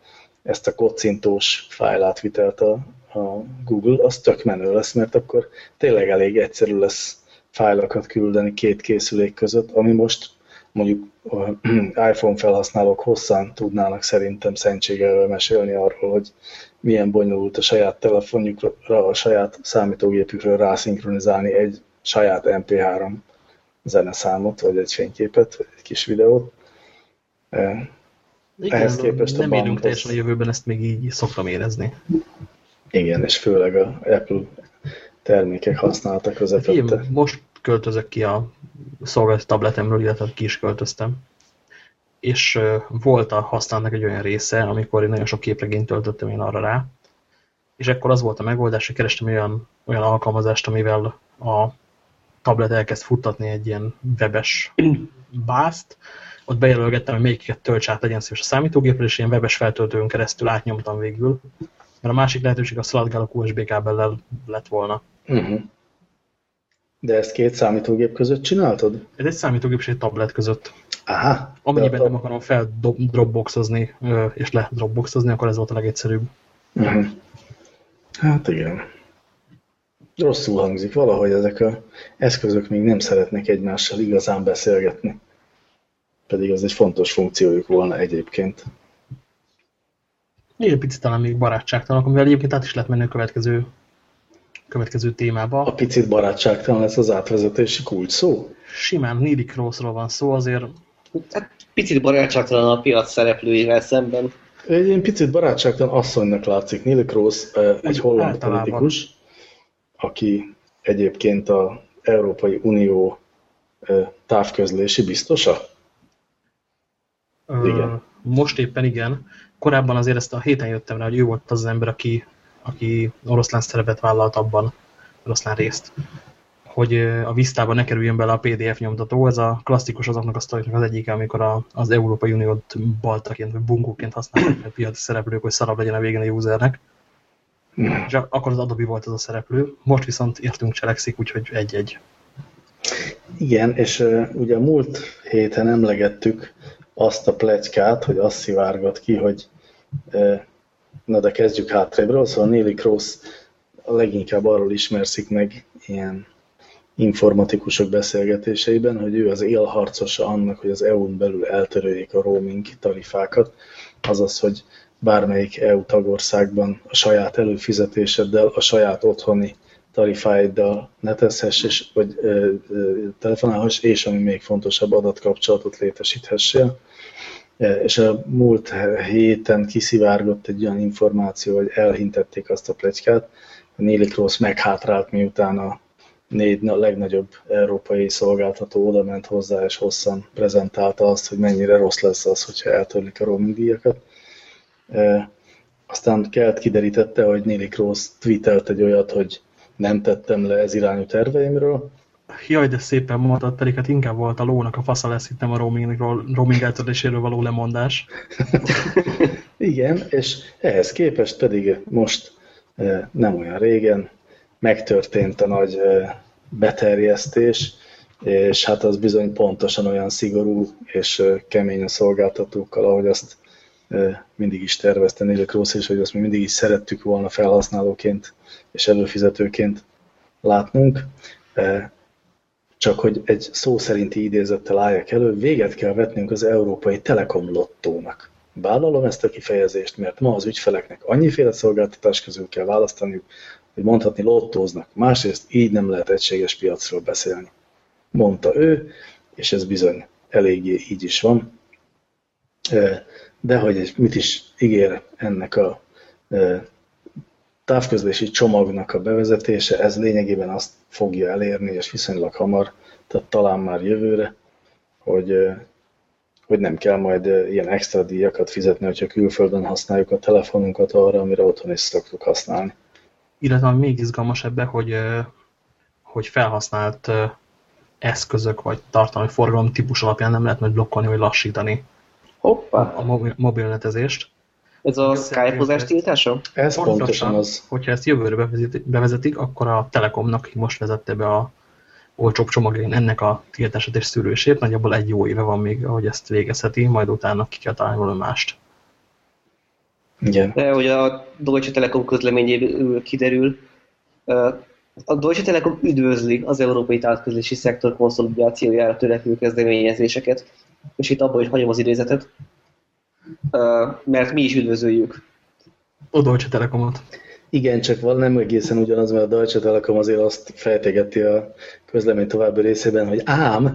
ezt a kocintós fájlátvitelt a, a Google, az tök menő lesz, mert akkor tényleg elég egyszerű lesz fájlokat küldeni két készülék között, ami most mondjuk iPhone felhasználók hosszan tudnának szerintem szentségelve mesélni arról, hogy milyen bonyolult a saját telefonjukra, a saját számítógépükről rászinkronizálni egy saját MP3 zeneszámot, vagy egy fényképet, vagy egy kis videót. Eh, Ehhez képest a nem élünk teljesen a jövőben, ezt még így szoktam érezni. Igen, és főleg a Apple termékek használata közepette. Figyelj, most költözök ki a szolgálati tabletemről, illetve ki is költöztem. És volt a használatnak egy olyan része, amikor én nagyon sok képregényt töltöttem én arra rá, és ekkor az volt a megoldás, hogy kerestem olyan, olyan alkalmazást, amivel a tablet elkezd futtatni egy ilyen webes bászt, ott bejelölgettem, hogy melyiket tölts át legyen szíves a számítógépre, és ilyen webes feltöltőn keresztül átnyomtam végül, mert a másik lehetőség a szaladgáló USB kábellel lett volna. Uh-huh. De ezt két számítógép között csináltad? Ez egy számítógép és egy tablet között. Aha. Amennyiben nem akarom fel dropboxozni és le dropboxozni, akkor ez volt a legegyszerűbb. Uh-huh. Hát igen. Rosszul hangzik. Valahogy ezek a eszközök még nem szeretnek egymással igazán beszélgetni. Pedig az egy fontos funkciójuk volna egyébként. Egy picit talán még barátságtalanok, amivel egyébként át is lehet menni a következő, következő A témába. picit barátságtalan lesz az átvezetési kulcs szó. Simán Neely Crossról van szó, azért Hát, picit barátságtalan a piac szereplőivel szemben. Egy ilyen picit barátságtalan asszonynak látszik. Neil Cross eh, egy Úgy holland általában. politikus, aki egyébként a Európai Unió távközlési biztosa. Igen. most éppen igen. Korábban azért ezt a héten jöttem rá, hogy ő volt az az ember, aki, aki oroszlán szerepet vállalt abban, oroszlán részt, hogy a Vistában ne kerüljön bele a PDF nyomtató. Ez a klasszikus azoknak a sztoriknak az egyik, amikor a, az Európai Uniót baltaként, vagy bunkóként használják a piaci szereplők, hogy szarabb legyen a végén a usernek. És ak- akkor az Adobe volt az a szereplő. Most viszont értünk cselekszik, úgyhogy egy-egy. Igen, és uh, ugye múlt héten emlegettük azt a plegykát, hogy azt szivárgott ki, hogy uh, na de kezdjük hátrébről, szóval Neely Cross leginkább arról ismerszik meg ilyen informatikusok beszélgetéseiben, hogy ő az élharcosa annak, hogy az EU-n belül eltöröljék a roaming tarifákat, azaz, hogy bármelyik EU tagországban a saját előfizetéseddel, a saját otthoni tarifáiddal netezhess, és, vagy ö, ö, telefonálhass, és ami még fontosabb, adatkapcsolatot létesíthessél. E, És a múlt héten kiszivárgott egy olyan információ, hogy elhintették azt a plegykát, hogy Neely Cross meghátrált, miután a négy a legnagyobb európai szolgáltató oda ment hozzá, és hosszan prezentálta azt, hogy mennyire rossz lesz az, hogyha eltörlik a roaming díjakat. Aztán Kelt kiderítette, hogy Neely Kroos tweetelt egy olyat, hogy nem tettem le ez irányú terveimről. Jaj, de szépen mondtad, pedig hát inkább volt a lónak a fasza lesz itt nem a roamingról, roaming eltörléséről való lemondás. Igen, és ehhez képest pedig most nem olyan régen megtörtént a nagy beterjesztés, és hát az bizony pontosan olyan szigorú és kemény a szolgáltatókkal, ahogy azt mindig is tervezte Neil Kroos, és hogy azt mi mindig is szerettük volna felhasználóként és előfizetőként látnunk. Csak hogy egy szó szerinti idézettel álljak elő, véget kell vetnünk az európai telekom lottónak. Vállalom ezt a kifejezést, mert ma az ügyfeleknek annyiféle szolgáltatás közül kell választaniuk, hogy mondhatni lottóznak. Másrészt így nem lehet egységes piacról beszélni. Mondta ő, és ez bizony eléggé így is van. De hogy mit is ígér ennek a távközlési csomagnak a bevezetése, ez lényegében azt fogja elérni, és viszonylag hamar, tehát talán már jövőre, hogy, hogy nem kell majd ilyen extra díjakat fizetni, hogyha külföldön használjuk a telefonunkat arra, amire otthon is szoktuk használni. Illetve még izgalmas ebben, hogy, hogy felhasznált eszközök vagy tartalmi forgalom típus alapján nem lehet majd blokkolni vagy lassítani Hoppá. a mobil, mobilnetezést. Ez a Skype-ozás tiltása? Ez pontosan, pontosan az. Hogyha ezt jövőre bevezetik, akkor a Telekomnak most vezette be a olcsóbb csomagjén ennek a tiltását és szűrősét. Nagyjából egy jó éve van még, ahogy ezt végezheti, majd utána ki kell találni valami mást. Igen. De hogy a Deutsche Telekom közleményéből kiderül, a Deutsche Telekom üdvözli az európai távközlési szektor konszolidációjára törekvő kezdeményezéseket, és itt abban is hagyom az idézetet, mert mi is üdvözöljük. A Deutsche Telekomot. Igen, csak van nem egészen ugyanaz, mert a Deutsche Telekom azért azt fejtegeti a közlemény további részében, hogy ám,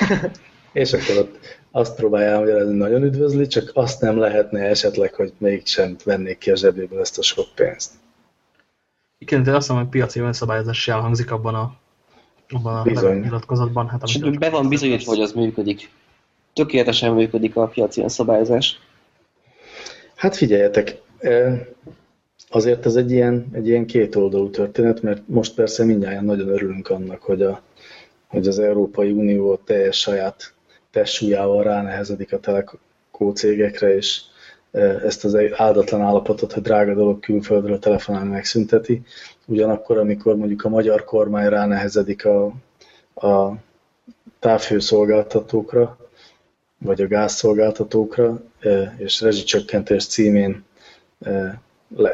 és akkor ott azt próbálja elmagyarázni, nagyon üdvözli, csak azt nem lehetne esetleg, hogy mégsem vennék ki a zsebéből ezt a sok pénzt. Igen, de azt hiszem, hogy piaci önszabályozás elhangzik abban a, abban a nyilatkozatban. Hát, be van bizonyítva, hogy az működik. Tökéletesen működik a piaci önszabályozás. Hát figyeljetek, azért ez egy ilyen, egy ilyen kétoldalú történet, mert most persze mindjárt nagyon örülünk annak, hogy, a, hogy az Európai Unió teljes saját testsúlyával ránehezedik a telekó cégekre, és ezt az áldatlan állapotot, hogy drága dolog külföldről telefonálni megszünteti. Ugyanakkor, amikor mondjuk a magyar kormány ránehezedik a, a távhőszolgáltatókra, vagy a gázszolgáltatókra, és rezsicsökkentés címén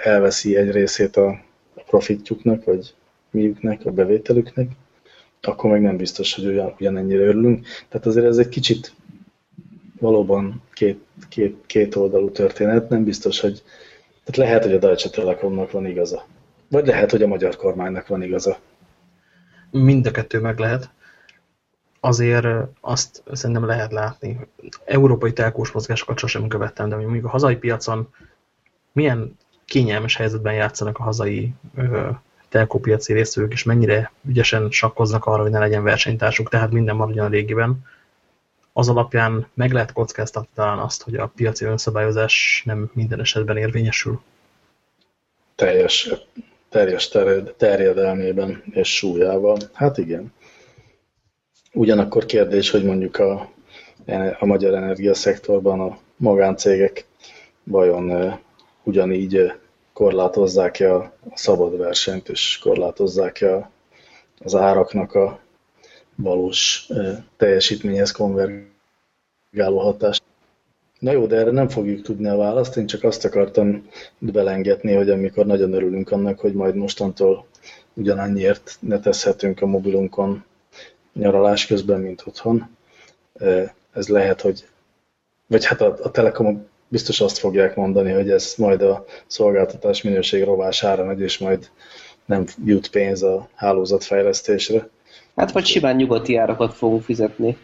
elveszi egy részét a profitjuknak, vagy miüknek, a bevételüknek, akkor meg nem biztos, hogy ugyan, ugyanennyire örülünk. Tehát azért ez egy kicsit valóban két, két, két oldalú történet, nem biztos, hogy tehát lehet, hogy a Deutsche Telekomnak van igaza. Vagy lehet, hogy a magyar kormánynak van igaza. Mind a kettő meg lehet. Azért azt szerintem lehet látni. Európai telkós mozgásokat sosem követtem, de mondjuk a hazai piacon milyen kényelmes helyzetben játszanak a hazai telkópiaci részvők, és mennyire ügyesen sakkoznak arra, hogy ne legyen versenytársuk, tehát minden maradjon a régiben az alapján meg lehet kockáztatni talán azt, hogy a piaci önszabályozás nem minden esetben érvényesül. Teljes, teljes terjedelmében és súlyával. Hát igen. Ugyanakkor kérdés, hogy mondjuk a, a magyar energiaszektorban a magáncégek vajon ugyanígy korlátozzák-e a szabad versenyt, és korlátozzák-e az áraknak a valós teljesítményhez konvergáló hatást. Na jó, de erre nem fogjuk tudni a választ, én csak azt akartam belengetni, hogy amikor nagyon örülünk annak, hogy majd mostantól ugyanannyiért netezhetünk a mobilunkon nyaralás közben, mint otthon. Ez lehet, hogy vagy hát a, a Telekom biztos azt fogják mondani, hogy ez majd a szolgáltatás minőség rovására megy, és majd nem jut pénz a hálózatfejlesztésre. Hát vagy simán nyugati árakat fogunk fizetni.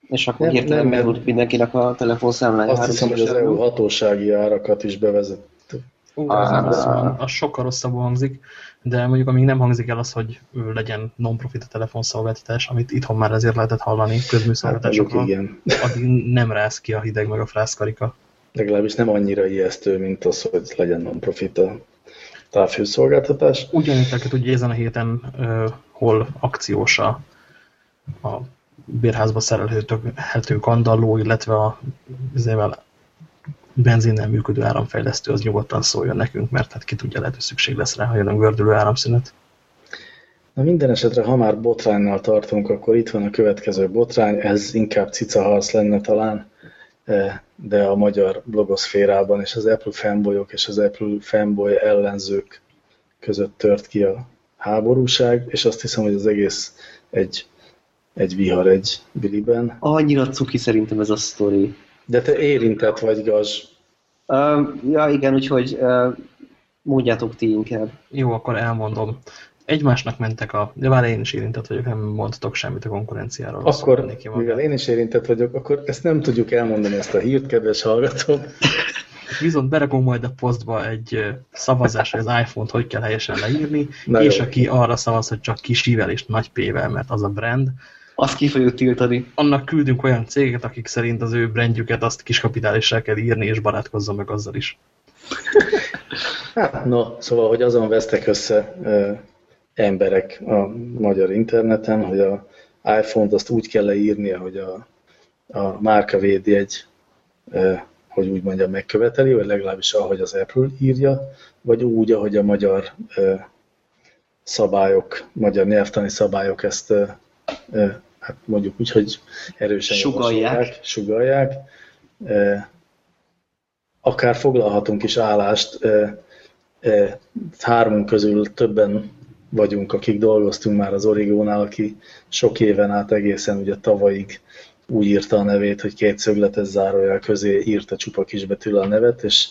És akkor nem, hirtelen megúrt mindenkinek a telefonszámlája. Azt hiszem, hogy az EU hatósági árakat is bevezet, Ó, az, nem az, az sokkal rosszabbul hangzik, de mondjuk amíg nem hangzik el az, hogy legyen non-profit a telefonszolgáltatás, amit itthon már ezért lehetett hallani közműszolgáltatásokról, hát, addig nem rász ki a hideg meg a frászkarika. Legalábbis nem annyira ijesztő, mint az, hogy legyen non-profit a távfőszolgáltatás. Ugyanígy hogy ezen a héten uh, hol akciós a, a bérházba szerelhető kandalló, illetve a benzinnel működő áramfejlesztő az nyugodtan szóljon nekünk, mert hát ki tudja, lehet, hogy szükség lesz rá, ha jön a gördülő áramszünet. Na minden esetre, ha már botránynal tartunk, akkor itt van a következő botrány, ez inkább cicaharc lenne talán, e, de a magyar blogoszférában és az Apple fanboyok és az Apple fanboy ellenzők között tört ki a háborúság, és azt hiszem, hogy az egész egy, egy vihar egy biliben. Annyira cuki szerintem ez a sztori. De te érintett vagy, Gaz. Uh, ja, igen, úgyhogy uh, mondjátok ti inkább. Jó, akkor elmondom. Egymásnak mentek a... De már én is érintett vagyok, nem mondhatok semmit a konkurenciáról. Akkor, mivel én is érintett vagyok, akkor ezt nem tudjuk elmondani, ezt a hírt, kedves hallgatók. Viszont berakom majd a posztba egy szavazás, hogy az iPhone-t hogy kell helyesen leírni, Na és jó. aki arra szavaz, hogy csak kis ível és nagy P-vel, mert az a brand, azt ki fogjuk tiltani. Annak küldünk olyan cégeket, akik szerint az ő brandjüket azt kis kapitálissal kell írni, és barátkozzon meg azzal is. Hát, no, szóval, hogy azon vesztek össze ö, emberek a magyar interneten, hogy a iPhone-t azt úgy kell leírnia, hogy a, a márka egy, ö, hogy úgy mondjam, megköveteli, vagy legalábbis ahogy az Apple írja, vagy úgy, ahogy a magyar ö, szabályok, magyar nyelvtani szabályok ezt ö, hát mondjuk úgy, hogy erősen sugalják. sugalják. Akár foglalhatunk is állást, hármunk közül többen vagyunk, akik dolgoztunk már az Origónál, aki sok éven át egészen ugye tavalyig úgy írta a nevét, hogy két szögletes zárójel közé írta csupa kisbetűl a nevet, és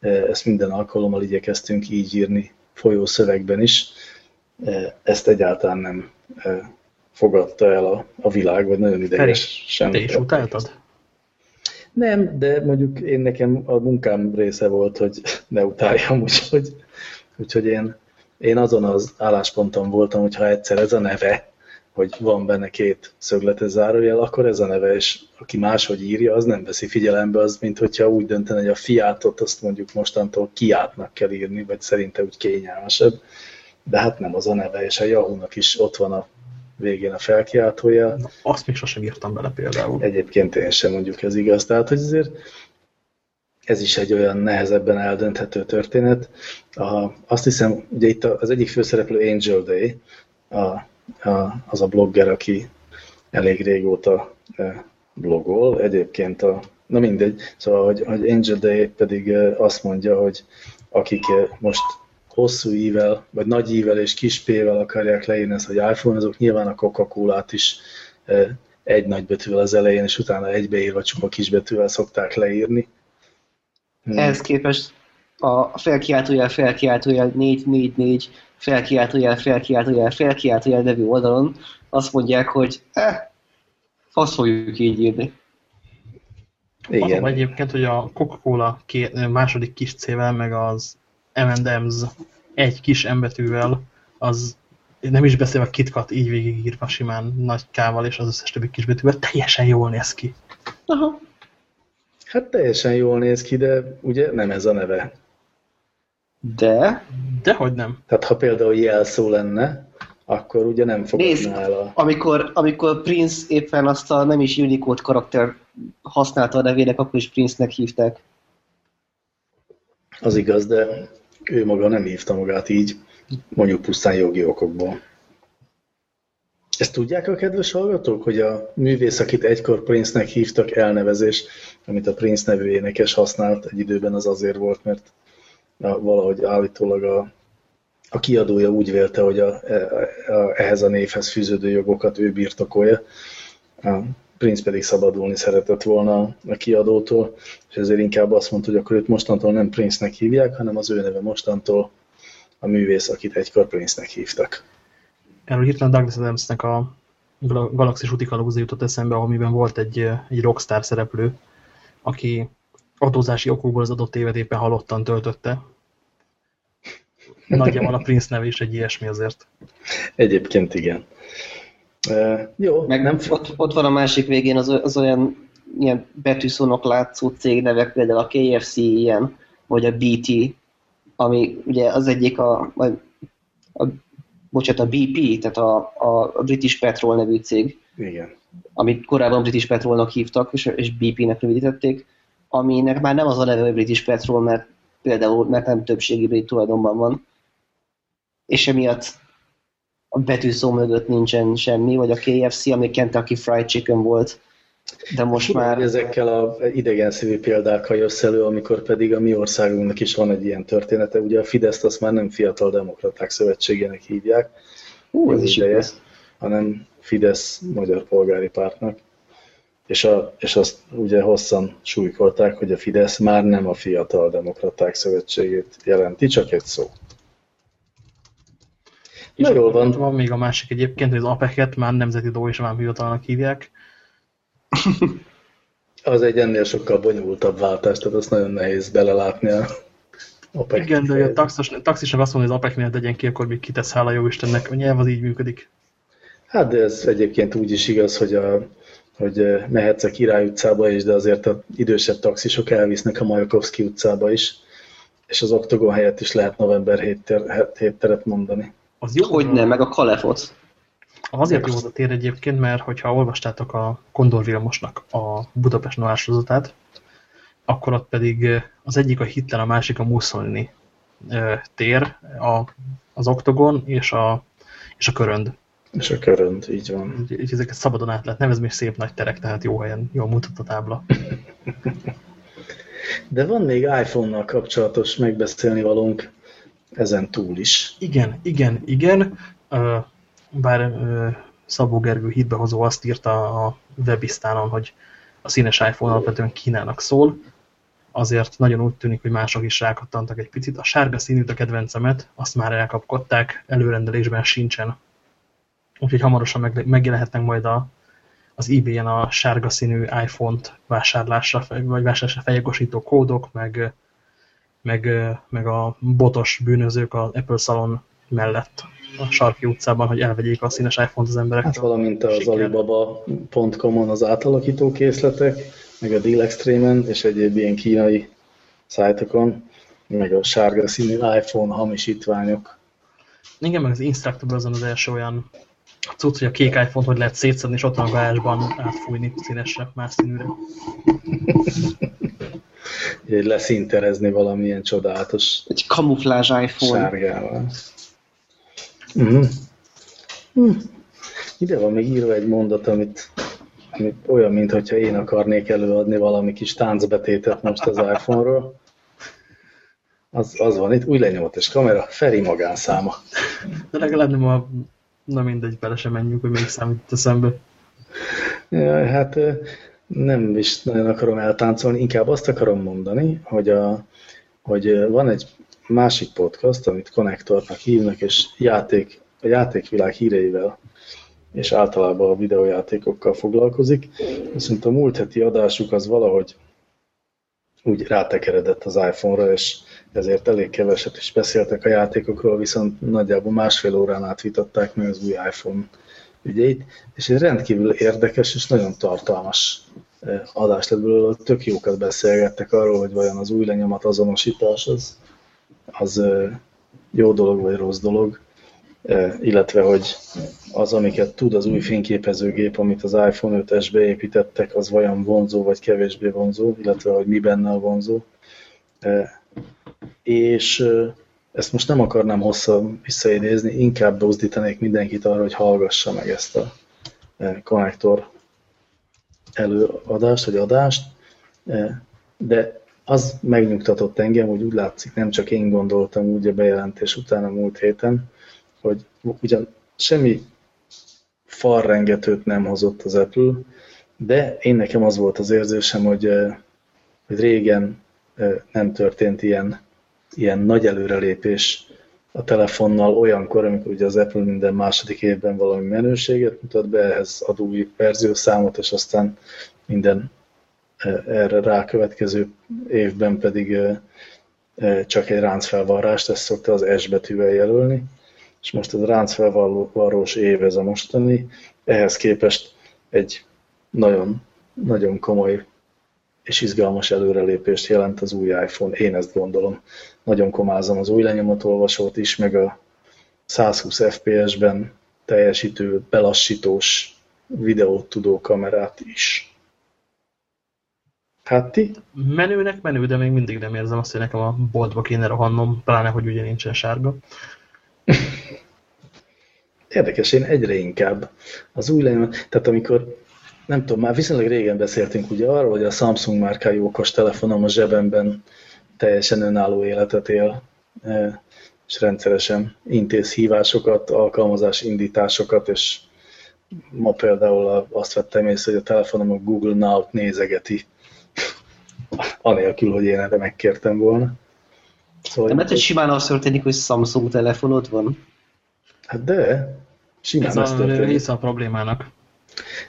ezt minden alkalommal igyekeztünk így írni folyó szövegben is. Ezt egyáltalán nem fogadta el a, a világ, vagy nagyon idegesen. Te is utáltad? Nem, de mondjuk én nekem a munkám része volt, hogy ne utáljam, úgyhogy, úgyhogy én, én azon az állásponton voltam, hogy ha egyszer ez a neve, hogy van benne két szögletes zárójel, akkor ez a neve, és aki máshogy írja, az nem veszi figyelembe, az, mint hogyha úgy döntene, hogy a fiátot azt mondjuk mostantól kiátnak kell írni, vagy szerinte úgy kényelmesebb, de hát nem az a neve, és a Yahoo-nak is ott van a végén a felkiáltója. Na, azt még sosem írtam bele például. Egyébként én sem mondjuk ez igaz. Tehát, hogy azért ez is egy olyan nehezebben eldönthető történet. A, azt hiszem, ugye itt az egyik főszereplő Angel Day, a, a, az a blogger, aki elég régóta e, blogol. Egyébként a, na mindegy, szóval, hogy, hogy Angel Day pedig e, azt mondja, hogy akik e, most hosszú ível, vagy nagy ível és kis P-vel akarják leírni ezt, hogy iPhone, azok nyilván a Coca-Colát is e, egy nagybetűvel az elején, és utána egybeírva csak a kisbetűvel szokták leírni. Hmm. Ehhez képest a felkiáltójel, felkiáltójel 444, felkiáltójel, felkiáltójel, felkiáltójel nevű oldalon azt mondják, hogy eh, azt fogjuk így írni. Igen. Az egyébként, hogy a Coca-Cola második kis C-vel, meg az M&M's egy kis embetűvel, az nem is beszélve a KitKat így végigírva simán nagy kával és az összes többi kisbetűvel, teljesen jól néz ki. Aha. Hát teljesen jól néz ki, de ugye nem ez a neve. De? Dehogy nem. Tehát ha például jelszó lenne, akkor ugye nem fogadná el a... Amikor, amikor Prince éppen azt a nem is Unicode karakter használta a nevének, akkor is Prince-nek hívták. Az igaz, de ő maga nem hívta magát így, mondjuk pusztán jogi okokból. Ezt tudják a kedves hallgatók, hogy a művész, akit egykor Prince-nek hívtak elnevezés, amit a Prince nevű énekes használt egy időben, az azért volt, mert valahogy állítólag a, a kiadója úgy vélte, hogy a, a, ehhez a névhez fűződő jogokat ő birtokolja. Prince pedig szabadulni szeretett volna a kiadótól, és ezért inkább azt mondta, hogy akkor őt mostantól nem Prince-nek hívják, hanem az ő neve mostantól a művész, akit egykor Prince-nek hívtak. Erről hirtelen Douglas Adams-nek a Galaxis úti jutott eszembe, amiben volt egy, egy rockstar szereplő, aki adózási okokból az adott évet éppen halottan töltötte, Nagyjából a Prince neve is egy ilyesmi azért. Egyébként igen. Uh, jó, Meg nem... ott, ott van a másik végén az, az olyan ilyen betűszónok látszó cégnevek, például a KFC ilyen, vagy a BT, ami ugye az egyik a, a, a bocsánat, a BP, tehát a, a, a British Petrol nevű cég, Igen. amit korábban British Petrolnak hívtak, és, és BP-nek rövidítették, aminek már nem az a neve, hogy British Petrol, mert például mert nem többségi brit tulajdonban van, és emiatt a betűszó mögött nincsen semmi, vagy a KFC, ami Kentucky Fried Chicken volt, de most Tudom, már... ezekkel a idegen szívű példákkal jössz elő, amikor pedig a mi országunknak is van egy ilyen története. Ugye a Fideszt azt már nem Fiatal Demokraták Szövetségének hívják, Hú, ez is ideje, igaz. hanem Fidesz Magyar Polgári Pártnak. És, a, és azt ugye hosszan súlykolták, hogy a Fidesz már nem a Fiatal Demokraták Szövetségét jelenti, csak egy szó. Na jól van. Van még a másik egyébként, hogy az APEC-et már nemzeti dolg és már hivatalnak hívják. Az egy ennél sokkal bonyolultabb váltás, tehát azt nagyon nehéz belelátni a OPEC Igen, de a taxis, taxisnak azt mondja, hogy az APEC miatt legyen ki, akkor még kitesz hála jó Istennek. A nyelv az így működik. Hát de ez egyébként úgy is igaz, hogy, a, hogy eh, mehetsz a Király utcába is, de azért az idősebb taxisok elvisznek a Majakovszki utcába is, és az Oktogon helyett is lehet november 7, ter, 7 teret mondani. Az jó, Hogy nem, meg a Kalefot. Azért jó az a tér egyébként, mert hogyha olvastátok a Kondor Vilmosnak a Budapest Noir sorozatát, akkor ott pedig az egyik a Hitler, a másik a Mussolini tér, a, az Oktogon és a, és a Körönd. És a körönd, így van. Úgy- Úgyhogy ezeket szabadon át lehet nevezni, és szép nagy terek, tehát jó helyen, jól mutat a tábla. De van még iPhone-nal kapcsolatos megbeszélni valónk ezen túl is. Igen, igen, igen. Bár Szabó Gergő hitbehozó azt írta a webisztánon, hogy a színes iPhone alapvetően Kínának szól, azért nagyon úgy tűnik, hogy mások is rákattantak egy picit. A sárga színűt, a kedvencemet, azt már elkapkodták, előrendelésben sincsen. Úgyhogy hamarosan meg, megjelenhetnek majd a, az eBay-en a sárga színű iPhone-t vásárlásra, vagy vásárlásra feljogosító kódok, meg, meg, meg a botos bűnözők az Apple Salon mellett a Sarki utcában, hogy elvegyék a színes iPhone-t az emberektől. Hát valamint az alibaba.com-on az átalakító készletek, meg a Deal Extreme-en, és egyéb ilyen kínai szájtokon, meg a sárga színű iPhone hamisítványok. Igen, meg az Instructable az első olyan cucc, hogy a kék iPhone-t hogy lehet szétszedni, és ott van a garázsban átfújni színesre, más színűre. Így leszinterezni valamilyen csodálatos Egy kamuflázs iPhone. sárgával. Uh-huh. Hm. Ide van még írva egy mondat, amit, amit olyan, mintha én akarnék előadni valami kis táncbetétet most az iPhone-ról. Az, az van itt, új lenyomatos kamera, Feri magánszáma. De legalább nem a... Na mindegy, bele sem menjünk, hogy még számít eszembe. Ja, hát nem is nagyon akarom eltáncolni, inkább azt akarom mondani, hogy, a, hogy van egy másik podcast, amit Connectornak hívnak, és játék, a játékvilág híreivel és általában a videójátékokkal foglalkozik. Viszont a múlt heti adásuk az valahogy úgy rátekeredett az iPhone-ra, és ezért elég keveset is beszéltek a játékokról, viszont nagyjából másfél órán át vitatták meg az új iPhone ügyeit, és egy rendkívül érdekes és nagyon tartalmas adás lett belőle, tök jókat beszélgettek arról, hogy vajon az új lenyomat azonosítás az, az jó dolog vagy rossz dolog, illetve hogy az, amiket tud az új fényképezőgép, amit az iPhone 5-es beépítettek, az vajon vonzó vagy kevésbé vonzó, illetve hogy mi benne a vonzó. És ezt most nem akarnám hosszan visszaidézni, inkább buzdítanék mindenkit arra, hogy hallgassa meg ezt a eh, konnektor előadást, vagy adást, eh, de az megnyugtatott engem, hogy úgy látszik, nem csak én gondoltam úgy a bejelentés után a múlt héten, hogy ugyan semmi falrengetőt nem hozott az Apple, de én nekem az volt az érzésem, hogy, eh, hogy régen nem történt ilyen, ilyen nagy előrelépés a telefonnal olyankor, amikor ugye az Apple minden második évben valami menőséget mutat be, ehhez ad új verziószámot, és aztán minden eh, erre rákövetkező évben pedig eh, csak egy ráncfelvarrást, ezt szokta az S betűvel jelölni, és most az ráncfelvarrós év ez a mostani, ehhez képest egy nagyon, nagyon komoly és izgalmas előrelépést jelent az új iPhone, én ezt gondolom. Nagyon komázom az új lenyomatolvasót is, meg a 120 fps-ben teljesítő, belassítós videót tudó kamerát is. Hát ti? Menőnek menő, de még mindig nem érzem azt, hogy nekem a boltba kéne rohannom, pláne, hogy ugye nincsen sárga. Érdekes, én egyre inkább az új lenyomat, tehát amikor nem tudom, már viszonylag régen beszéltünk ugye arról, hogy a Samsung márkájú okos telefonom a zsebemben teljesen önálló életet él, és rendszeresen intéz hívásokat, alkalmazás indításokat, és ma például azt vettem észre, hogy a telefonom a Google Now-t nézegeti, anélkül, hogy én erre megkértem volna. Szóval Nem lehet, hogy simán az történik, hogy Samsung telefonod van? Hát de, simán Ez a része a problémának.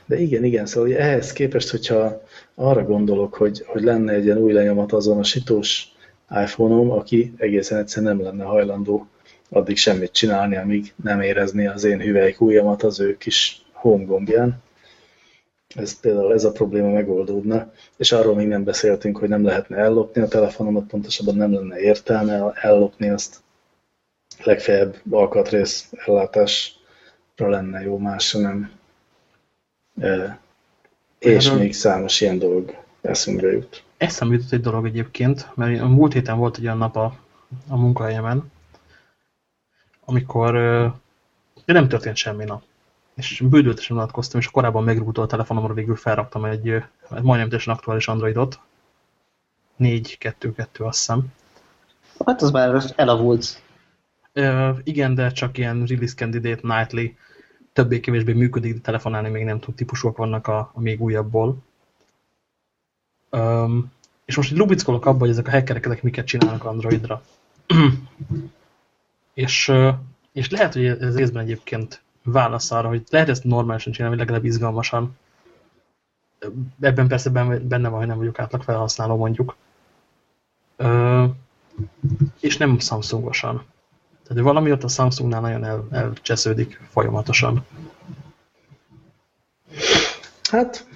De igen, igen, szóval ehhez képest, hogyha arra gondolok, hogy, hogy lenne egy ilyen új lenyomat azonosítós iPhone-om, aki egészen egyszerűen nem lenne hajlandó addig semmit csinálni, amíg nem érezni az én hüvelyk ujjamat az ő kis home gombján. Ez például ez a probléma megoldódna, és arról még nem beszéltünk, hogy nem lehetne ellopni a telefonomat, pontosabban nem lenne értelme ellopni azt. Legfeljebb alkatrész ellátásra lenne jó, másra nem. És még számos ilyen dolog eszünkbe jut. Eszembe jutott egy dolog egyébként, mert a múlt héten volt egy olyan nap a, a munkahelyemen, amikor de nem történt semmi nap. És bődöltesen unatkoztam, és korábban megrúgtó a telefonomra végül felraktam egy, majdnem teljesen aktuális Androidot. 4-2-2 azt hiszem. Hát az már elavult. Uh, igen, de csak ilyen release candidate nightly többé-kevésbé működik, de telefonálni még nem tud típusok vannak a, a még újabbból. Um, és most így lubickolok abba, hogy ezek a hackerek ezek miket csinálnak Androidra. és, és lehet, hogy ez részben egyébként válasz arra, hogy lehet ezt normálisan csinálni, vagy legalább izgalmasan. Ebben persze benne van, hogy nem vagyok átlag felhasználó mondjuk. Uh, és nem Samsungosan. Tehát valami ott a Samsungnál nagyon el, elcsesződik folyamatosan. Hát,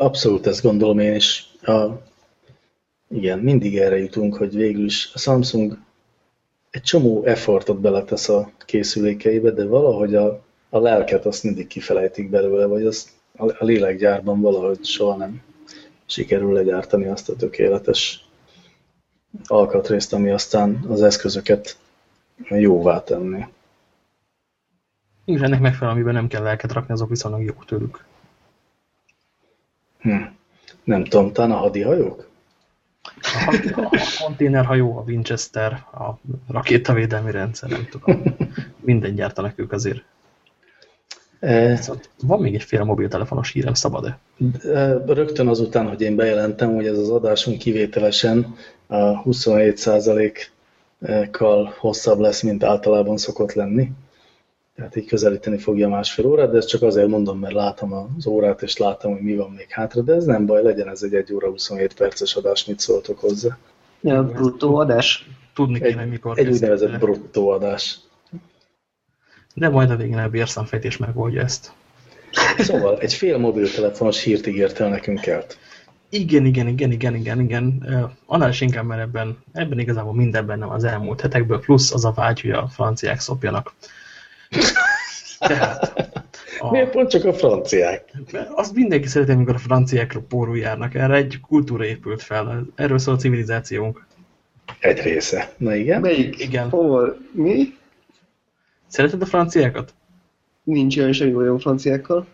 abszolút ezt gondolom én is. A, igen, mindig erre jutunk, hogy végül is a Samsung egy csomó effortot beletesz a készülékeibe, de valahogy a, a lelket azt mindig kifelejtik belőle, vagy az a, a lélekgyárban valahogy soha nem sikerül legyártani azt a tökéletes alkatrészt, ami aztán az eszközöket jóvá tenni. És ennek megfelelően, amiben nem kell lelket rakni, azok viszonylag jók tőlük. Hm. Nem tudom, talán a hadihajók? A, a, konténerhajó, a Winchester, a rakétavédelmi rendszer, nem tudom. Minden gyártanak ők azért. E... Szóval van még egy fél mobiltelefonos hírem, szabad-e? Rögtön azután, hogy én bejelentem, hogy ez az adásunk kivételesen a 27% kal hosszabb lesz, mint általában szokott lenni. Tehát így közelíteni fogja másfél órát, de ezt csak azért mondom, mert látom az órát, és látom, hogy mi van még hátra, de ez nem baj, legyen ez egy 1 óra 27 perces adás, mit szóltok hozzá. Ja, bruttó adás? Tudni kéne, mikor Egy úgynevezett bruttó adás. De majd a végén a bérszámfejtés megoldja ezt. Szóval egy fél mobiltelefonos hírt ígért el nekünk kelt. Igen, igen, igen, igen, igen, igen. Annál is inkább, mert ebben, ebben igazából mindenben nem az elmúlt hetekből, plusz az a vágy, hogy a franciák szopjanak. Tehát, a, Miért pont csak a franciák? Azt mindenki szereti, amikor a franciákról pórul járnak. Erre egy kultúra épült fel. Erről szól a civilizációnk. Egy része. Na igen. Melyik? Igen. Hol? Mi? Szereted a franciákat? Nincs olyan semmi olyan franciákkal.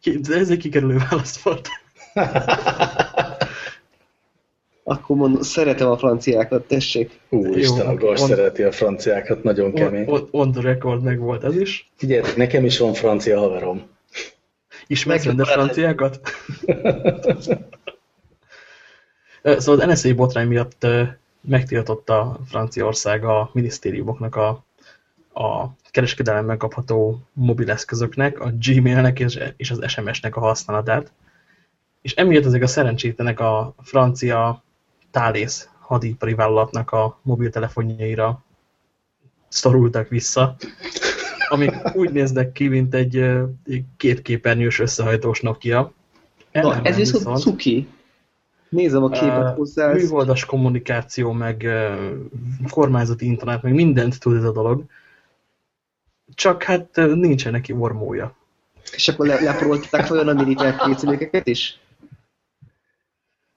Ki, de ez egy kikerülő választ volt. Akkor mondom, szeretem a franciákat, tessék. Úristen, a Gas szereti a franciákat, nagyon kemény. On, on the record meg volt ez is. Figyelj, nekem is van francia haverom. Ismersz a franciákat? szóval az NSA botrány miatt megtiltotta Franciaország a minisztériumoknak a, a kereskedelemben kapható mobileszközöknek, a Gmailnek és, és az SMS-nek a használatát és emiatt ezek a szerencsétlenek a francia tálész hadipari vállalatnak a mobiltelefonjaira szorultak vissza, amik úgy néznek ki, mint egy, egy kétképernyős összehajtós Nokia. Na, ez viszont, viszont cuki. Nézem a képet hozzá. Műholdas kommunikáció, meg uh, kormányzati internet, meg mindent tud ez a dolog. Csak hát uh, nincsen neki ormója. És akkor le leprolták olyan a militár készülékeket is?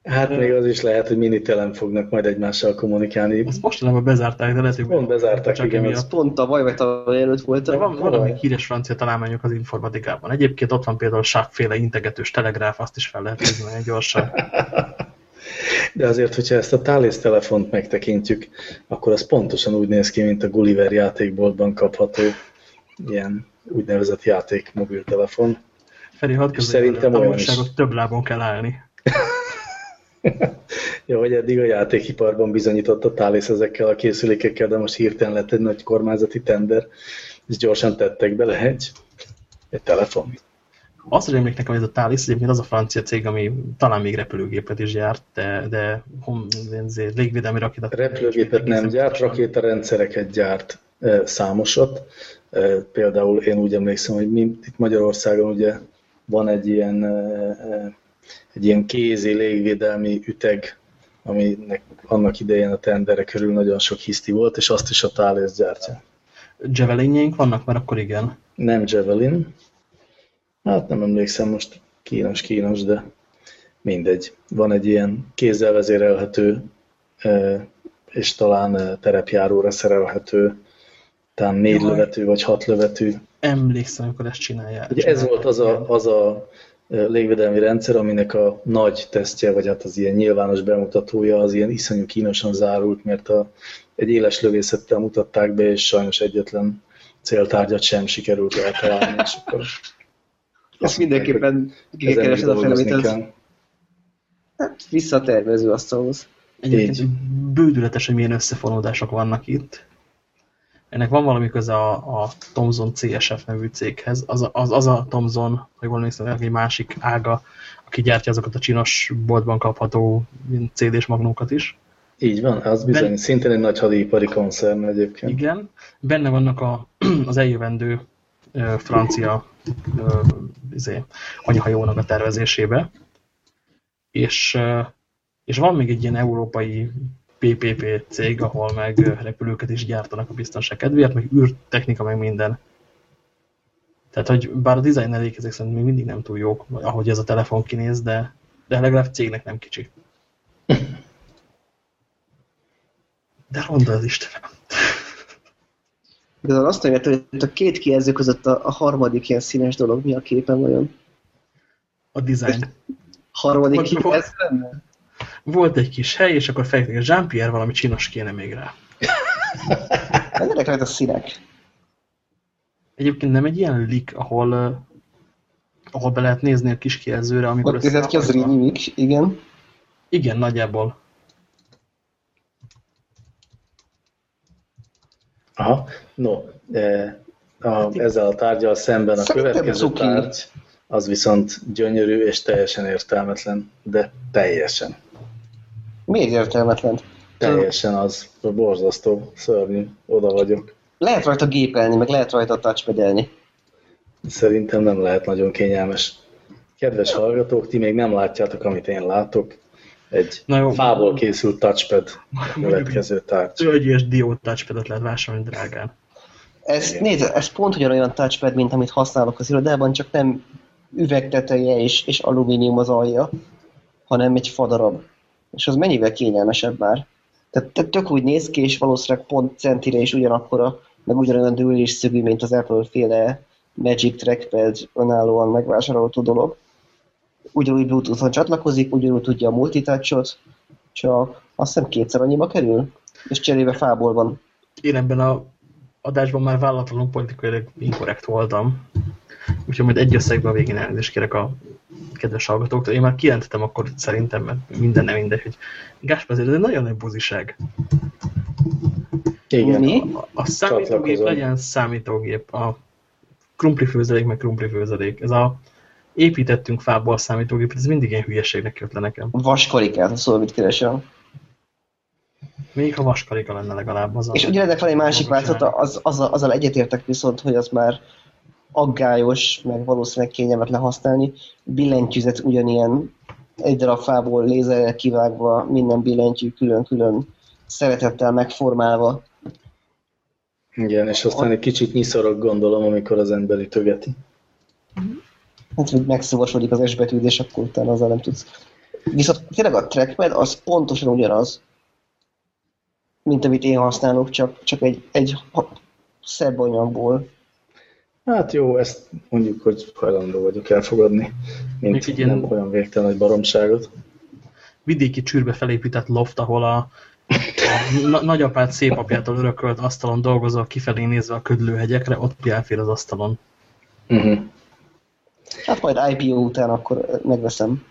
Hát még az is lehet, hogy minitelen fognak majd egymással kommunikálni. Azt mostanában bezárták, de lehet, hogy pont bezárták, csak igen. Az pont tavaly vagy tavaly előtt volt. De van valami híres francia találmányok az informatikában. Egyébként ott van például sáféle integetős telegráf, azt is fel lehet nézni gyorsan. De azért, hogyha ezt a Thales telefont megtekintjük, akkor az pontosan úgy néz ki, mint a Gulliver játékboltban kapható ilyen úgynevezett játék mobiltelefon. Feri, hadd szerintem olyan is. több lábon kell állni. Jó, hogy eddig a játékiparban bizonyított a Thales ezekkel a készülékekkel, de most hirtelen lett egy nagy kormányzati tender, és gyorsan tettek bele egy, egy telefon. Azt emlék nekem, hogy ez a Thales egyébként az a francia cég, ami talán még repülőgépet is gyárt, de, de légvédelmi rakétát... Repülőgépet nem gyárt, rakétarendszereket gyárt e, számosat. E, például én úgy emlékszem, hogy mi itt Magyarországon ugye van egy ilyen e, egy ilyen kézi légvédelmi üteg, aminek annak idején a tendere körül nagyon sok hiszti volt, és azt is a Thales gyártja. Javelinjeink vannak, mert akkor igen. Nem Javelin. Hát nem emlékszem most kínos, kínos, de mindegy. Van egy ilyen kézzel vezérelhető, és talán terepjáróra szerelhető, talán négy Jaj. lövetű vagy hat lövetű. Emlékszem, amikor ezt csinálják. Ugye ez volt az a, az a légvédelmi rendszer, aminek a nagy tesztje, vagy hát az ilyen nyilvános bemutatója az ilyen iszonyú kínosan zárult, mert a, egy éles lövészettel mutatták be, és sajnos egyetlen céltárgyat sem sikerült eltalálni, és akkor ezt mindenképpen kikeresed a felvételt. Hát visszatervező asztalhoz. Egyébként bődületes, hogy milyen összefonódások vannak itt ennek van valami köze a, a Thomson CSF nevű céghez. Az, az, az a Thomson, hogy valami egy másik ága, aki gyártja azokat a csinos boltban kapható CD-s magnókat is. Így van, az bizony ben... szintén egy nagy hadipari koncern egyébként. Igen, benne vannak a, az eljövendő ö, francia ö, izé, anyahajónak a tervezésébe, és, ö, és van még egy ilyen európai PPP cég, ahol meg repülőket is gyártanak a biztonság kedvéért, meg űrtechnika, meg minden. Tehát, hogy bár a design elég ezek szerint még mindig nem túl jók, ahogy ez a telefon kinéz, de, de legalább cégnek nem kicsi. De ronda az Istenem. De azt nem értem, hogy a két kijelző között a, a harmadik ilyen színes dolog mi a képen vajon? A design. Harmadik kijelző lenne? Volt egy kis hely, és akkor fejtek, hogy Jean-Pierre valami csinos kéne még rá. Ennek lehet a színek. Egyébként nem egy ilyen lik, ahol, uh, ahol be lehet nézni a kis kijelzőre, amikor Ott nézett ki az Rini igen. Igen, nagyjából. Aha, no, e, a, ezzel a tárgyal szemben a Szerintem következő cuki. tárgy az viszont gyönyörű és teljesen értelmetlen, de teljesen. Miért értelmetlen? Teljesen az, borzasztó, szörnyű, oda vagyok. Lehet rajta gépelni, meg lehet rajta touchpadelni. Szerintem nem lehet nagyon kényelmes. Kedves hallgatók, ti még nem látjátok, amit én látok. Egy Na jó, fából készült touchpad következő tárgy. Tölgyes diót touchpadet lehet vásárolni drágán. Ez, nézd, ez pont ugyanolyan touchpad, mint amit használok az irodában, csak nem üvegteteje és, és alumínium az alja, hanem egy fadarab és az mennyivel kényelmesebb már. Tehát, tehát tök úgy néz ki, és valószínűleg pont centire is ugyanakkora, meg ugyanolyan dőlés szögű, mint az Apple féle Magic Trackpad önállóan megvásárolható dolog. Ugyanúgy Bluetooth-on csatlakozik, ugyanúgy tudja a multitouchot, csak azt hiszem kétszer annyiba kerül, és cserébe fából van. Én ebben a adásban már vállalatlanul politikailag inkorrekt voltam, úgyhogy majd egy összegben a végén elnézést kérek a kedves hallgatóktól. Én már kijelentettem akkor szerintem, mert minden nem mindegy, hogy Gáspár, ez egy nagyon nagy buziság. Igen. Mi? A, a számítógép legyen számítógép, a krumplifőzelék meg krumplifőzelék. Ez a építettünk fából a számítógépet, ez mindig ilyen hülyeségnek jött le nekem. Vaskarikát, szól, mit keresel? Még ha vaskarika lenne legalább az. És ugye ennek van egy másik változata, az, az, azzal egyetértek viszont, hogy az már aggályos, meg valószínűleg kényelmetlen használni. Billentyűzet ugyanilyen egy darab fából lézerrel kivágva, minden billentyű külön-külön szeretettel megformálva. Igen, és aztán egy kicsit nyiszorog gondolom, amikor az ember ütögeti. Hát, hogy megszavasodik az S betűd, és akkor utána azzal nem tudsz. Viszont tényleg a trackpad az pontosan ugyanaz, mint amit én használok, csak, csak egy, egy szebb anyagból. Hát jó, ezt mondjuk, hogy hajlandó vagyok elfogadni, mint Még nem ilyen- olyan végtelen nagy baromságot. vidéki csűrbe felépített loft, ahol a, a na- nagyapád szépapjától örökölt asztalon dolgozol, kifelé nézve a ködlőhegyekre, ott elfér az asztalon. Uh-huh. Hát majd IPO után akkor megveszem.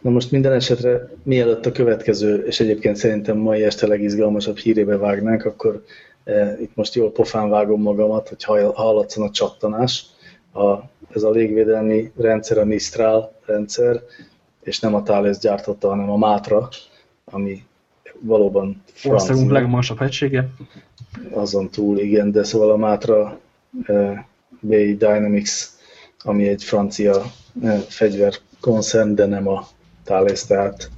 Na most minden esetre, mielőtt a következő, és egyébként szerintem mai este legizgalmasabb hírébe vágnánk, akkor itt most jól pofán vágom magamat, hogy hall- hallatszon a csattanás. A, ez a légvédelmi rendszer a Mistral rendszer, és nem a Thales gyártotta, hanem a Mátra, ami valóban Országunk legmagasabb hegysége. azon túl, igen, de szóval a Mátra uh, BAE Dynamics, ami egy francia uh, fegyverkoncern, de nem a Thales, tehát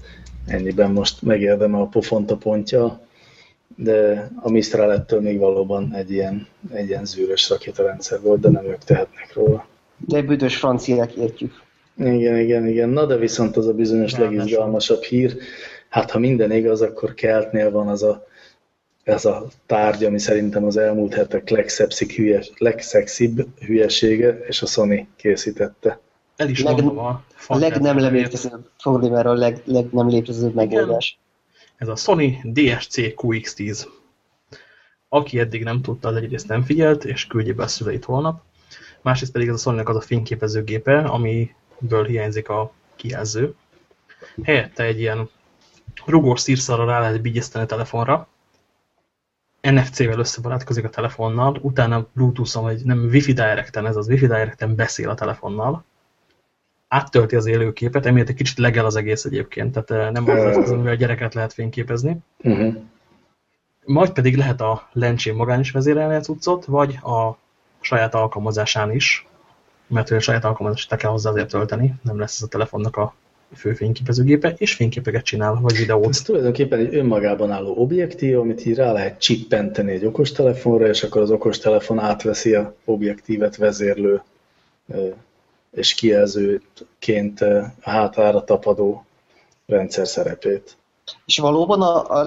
ennyiben most megérdemel a pofont a pontja, de a Mistral ettől még valóban egy ilyen, egy ilyen zűrös rakétarendszer volt, de nem ők tehetnek róla. De büdös franciák értjük. Igen, igen, igen. Na de viszont az a bizonyos Ráadásul. legizgalmasabb hír, hát ha minden igaz, akkor Keltnél van az a, ez a tárgy, ami szerintem az elmúlt hetek legszexibb, hülyes, legszexibb hülyesége, és a Sony készítette. El is Leg- a A leg nem fantáziáért. létezőbb problémára a leg, leg nem létezőbb megoldás. Ez a Sony DSC QX10. Aki eddig nem tudta, az egyrészt nem figyelt, és küldje be a szüleit holnap. Másrészt pedig ez a sony az a fényképezőgépe, amiből hiányzik a kijelző. Helyette egy ilyen rugós szírszarra rá lehet bigyeszteni a telefonra, NFC-vel összebarátkozik a telefonnal, utána Bluetooth-on, vagy nem Wi-Fi Direct-en, ez az Wi-Fi Direct-en beszél a telefonnal, áttölti az élőképet, emiatt egy kicsit legel az egész egyébként, tehát eh, nem az az, amivel a gyereket lehet fényképezni. Uh-huh. Majd pedig lehet a lencsén magán is vezérelni a cuccot, vagy a saját alkalmazásán is, mert hogy a saját alkalmazást kell hozzá azért tölteni, nem lesz ez a telefonnak a fő fényképezőgépe, és fényképeket csinál, vagy videót. Ez tulajdonképpen egy önmagában álló objektív, amit így rá lehet csippenteni egy okostelefonra, és akkor az okostelefon átveszi a objektívet vezérlő és kijelzőként ö, a hátára tapadó rendszer szerepét. És valóban a, a,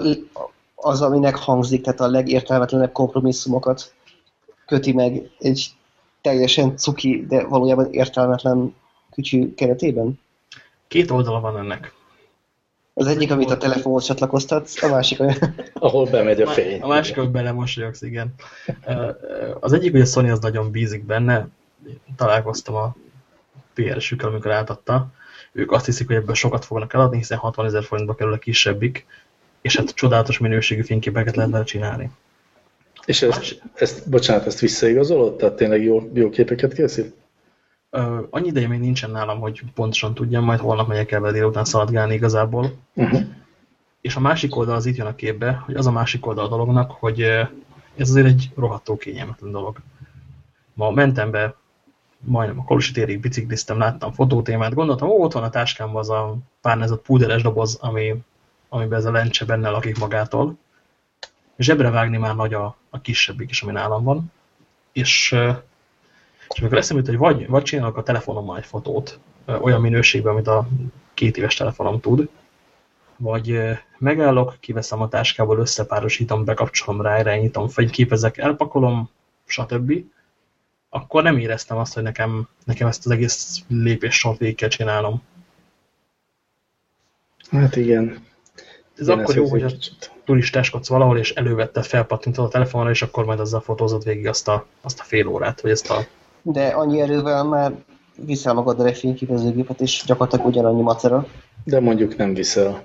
az, aminek hangzik, tehát a legértelmetlenebb kompromisszumokat köti meg egy teljesen cuki, de valójában értelmetlen kücsű keretében? Két oldala van ennek. Az egyik, amit a telefonhoz csatlakoztatsz, a másik. Ahol bemegy a fény. A másik, hogy belemosolyogsz, igen. Az egyik, hogy a Sony az nagyon bízik benne. Találkoztam a PR-sükkel, amikor átadta. Ők azt hiszik, hogy ebből sokat fognak eladni, hiszen 60 ezer forintba kerül a kisebbik, és hát csodálatos minőségű fényképeket lehet vele csinálni. És ezt, ezt, bocsánat, ezt visszaigazolod? Tehát tényleg jó, jó képeket készít? Ö, annyi ideje még nincsen nálam, hogy pontosan tudjam, majd holnap megyek el délután szaladgálni igazából. Uh-huh. És a másik oldal az itt jön a képbe, hogy az a másik oldal a dolognak, hogy ez azért egy rohadtó kényelmetlen dolog. Ma mentem be, majdnem a Kolosi térig bicikliztem, láttam fotótémát, gondoltam, ó, ott van a táskámban az a párnázott púderes doboz, ami, amiben ez a lencse benne lakik magától. Zsebre vágni már nagy a, a kisebbik is, ami nálam van. És, és amikor eszembe hogy vagy, vagy csinálok a telefonommal egy fotót, olyan minőségben, amit a két éves telefonom tud, vagy megállok, kiveszem a táskából, összepárosítom, bekapcsolom rá, irányítom, fényképezek, elpakolom, stb. Akkor nem éreztem azt, hogy nekem, nekem ezt az egész lépéssort végig kell csinálnom. Hát igen. Ez Igen, akkor jó, ez hogy egy a kicsit. turistáskodsz valahol, és elővetted, felpattintod a telefonra, és akkor majd azzal fotózod végig azt a, azt a fél órát, vagy ezt a... De annyi erővel már viszel magaddal egy fényképezőgépet, és gyakorlatilag ugyanannyi macera. De mondjuk nem viszel.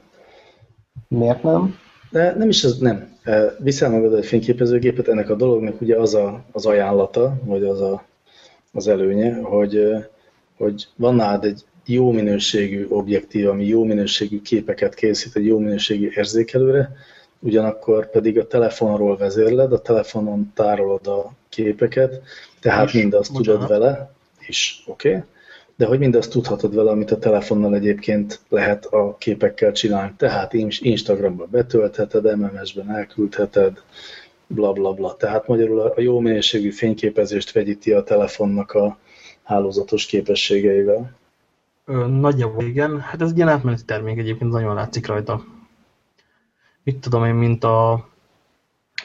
Miért nem? De nem is az, nem. Viszel magad egy fényképezőgépet, ennek a dolognak ugye az a, az ajánlata, vagy az a, az előnye, hogy, hogy van nálad egy jó minőségű objektív, ami jó minőségű képeket készít egy jó minőségű érzékelőre, ugyanakkor pedig a telefonról vezérled, a telefonon tárolod a képeket, tehát És, mindazt bocsánat. tudod vele, is oké, okay, de hogy mindazt tudhatod vele, amit a telefonnal egyébként lehet a képekkel csinálni. Tehát Ins- Instagramban betöltheted, MMS-ben elküldheted, bla bla bla. Tehát magyarul a jó minőségű fényképezést vegyíti a telefonnak a hálózatos képességeivel. Nagyjából igen. Hát ez egy ilyen átmeneti termék egyébként, nagyon látszik rajta. Mit tudom én, mint a...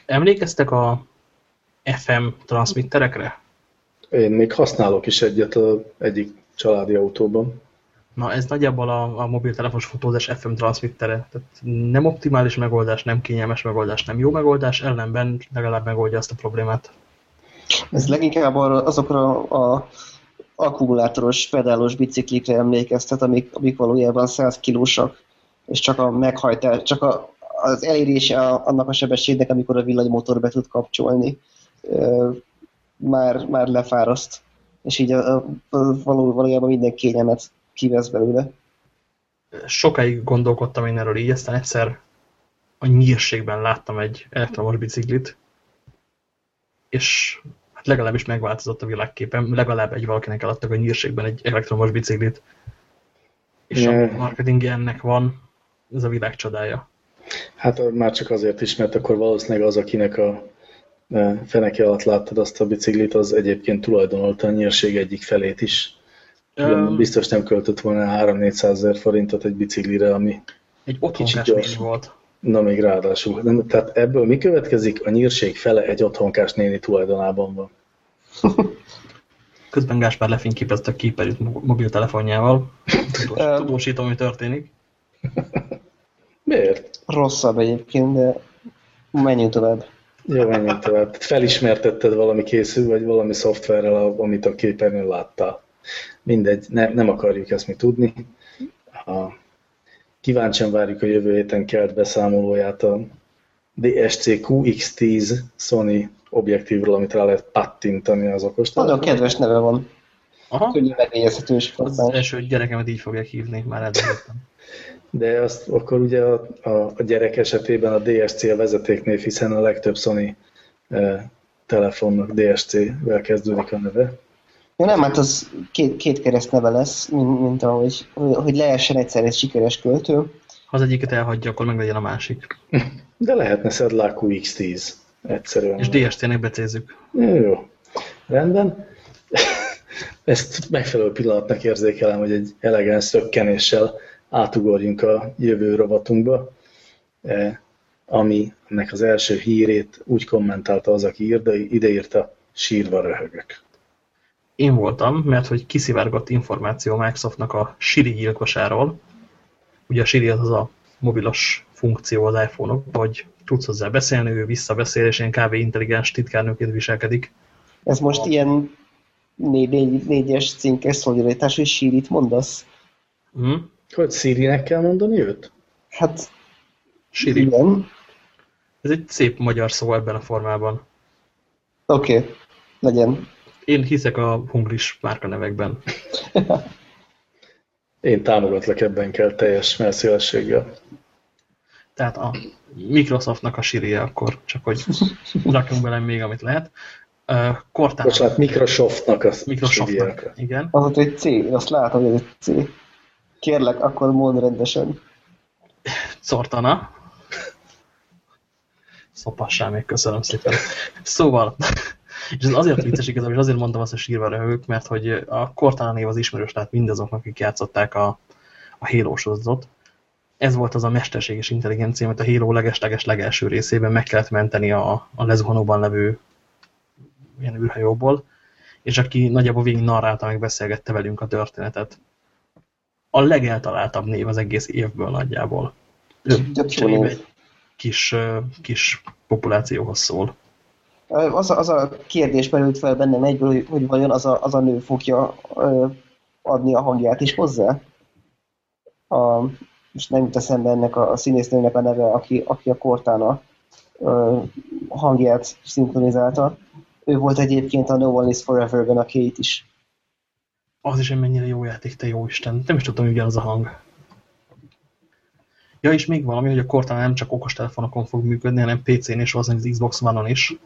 Emlékeztek a FM transmitterekre? Én még használok is egyet az egyik családi autóban. Na, ez nagyjából a, a mobiltelefonos fotózás FM transmittere. Tehát nem optimális megoldás, nem kényelmes megoldás, nem jó megoldás, ellenben legalább megoldja azt a problémát. Ez leginkább arra, azokra a akkumulátoros pedálós biciklikre emlékeztet, amik, amik valójában 100 kilósak, és csak a meghajtás, csak a, az elérése annak a sebességnek, amikor a villanymotor be tud kapcsolni, már, már lefáraszt, és így a, a, a, való, valójában minden kényelmet kivesz belőle. Sokáig gondolkodtam én erről így, aztán egyszer a nyírségben láttam egy elektromos biciklit, és hát legalábbis megváltozott a világképem, legalább egy valakinek eladtak a nyírségben egy elektromos biciklit. És a Yeah. marketingje ennek van, ez a világ csodája. Hát már csak azért is, mert akkor valószínűleg az, akinek a feneke alatt láttad azt a biciklit, az egyébként tulajdonolta a nyírség egyik felét is. Öm, biztos nem költött volna 3-400 ezer forintot egy biciklire, ami Egy Kicsit gyors. volt. na még ráadásul. Nem, tehát ebből mi következik? A nyírség fele egy otthonkás néni tulajdonában van. Közben Gáspár lefényképezte a képernyőt mo- mobiltelefonjával. Tudós, tudósítom, mi történik. Miért? Rosszabb egyébként, de menjünk tovább. Jó, menjünk tovább. Tehát Felismertetted valami készül, vagy valami szoftverrel, amit a képernyőn láttál. Mindegy, ne, nem akarjuk ezt mi tudni. A, kíváncsian várjuk a jövő héten kelt beszámolóját a DSC QX10 Sony objektívről, amit rá lehet pattintani az okos Nagyon kedves neve van, Aha, könnyű megjegyezhető és az első gyerekemet így fogják hívni, már eldöntöttem. De azt akkor ugye a, a, a gyerek esetében a DSC a vezetéknév, hiszen a legtöbb Sony eh, telefonnak DSC-vel kezdődik a neve. Jó, nem, hát az két, két kereszt neve lesz, mint, mint ahogy hogy lehessen egyszer egy sikeres költő. Ha az egyiket elhagyja, akkor meg legyen a másik. De lehetne Sedlák QX10 egyszerűen. És DST-nek becézzük. Jó, jó. Rendben. Ezt megfelelő pillanatnak érzékelem, hogy egy elegáns szökkenéssel átugorjunk a jövő rovatunkba, eh, ami ennek az első hírét úgy kommentálta az, aki írta, ideírta, sírva röhögök. Én voltam, mert hogy kiszivárgott információ Microsoftnak a Siri gyilkosáról. Ugye a Siri az az a mobilos funkció az iPhone-ok, hogy tudsz hozzá beszélni, ő visszabeszél, és ilyen kb. intelligens titkárnőként viselkedik. Ez most ilyen négy, négy, négyes cinkes szolidaritás, és sírit mondasz? Hm? Hogy Siri-nek kell mondani őt? Hát Siri. igen. Ez egy szép magyar szó ebben a formában. Oké, okay. legyen. Én hiszek a hungris márkanevekben. Én támogatlak ebben kell teljes melszélességgel. Tehát a Microsoftnak a siri akkor csak hogy rakjunk bele még, amit lehet. Ö, Cortana. Bocsánat, Microsoftnak a Microsoftnak, igen. Az ott egy C, azt látom, hogy egy C. Kérlek, akkor mondd rendesen. Cortana. Szopassá még, köszönöm szépen. Szóval, és ez azért vicces igazából, és azért mondtam azt, hogy sírva röhögök, mert hogy a Cortana név az ismerős lehet mindazoknak, akik játszották a, a Halo sorozatot. Ez volt az a mesterséges intelligencia, amit a Halo legesleges legelső részében meg kellett menteni a, a lezuhanóban levő ilyen űrhajóból, és aki nagyjából végig narrálta, meg beszélgette velünk a történetet. A legeltaláltabb név az egész évből nagyjából. Cserébe egy kis, kis populációhoz szól. Az a, az a kérdés merült fel bennem egyből, hogy, hogy vajon az a, az a nő fogja adni a hangját is hozzá? A, és nem jut eszembe ennek a, a színésznőnek a neve, aki, aki a Cortana ö, hangját szinkronizálta. Ő volt egyébként a No One Is Forever-ben a Kate is. Az is egy mennyire jó játék, te jó Isten. Nem is tudtam, hogy ugyanaz a hang. Ja, és még valami, hogy a Cortana nem csak okostelefonokon fog működni, hanem PC-n és valószínűleg az Xbox One-on is.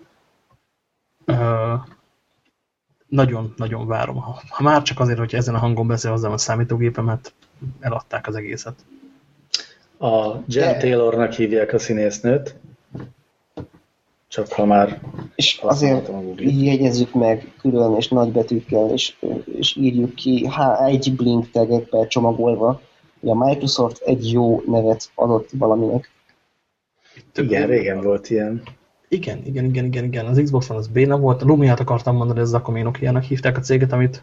Nagyon-nagyon várom. Ha, ha már csak azért, hogy ezen a hangon beszél hozzám a számítógépemet, eladták az egészet. A Jen Taylornak hívják a színésznőt, csak ha már És azért jegyezzük meg külön és nagybetűkkel, és, és írjuk ki H1 blink tegekbe csomagolva, hogy a Microsoft egy jó nevet adott valaminek. Igen, régen volt ilyen. Igen, igen, igen, igen, igen. Az Xbox van az béna volt. A Lumiát akartam mondani, ez akkor Nokia-nak hívták a céget, amit,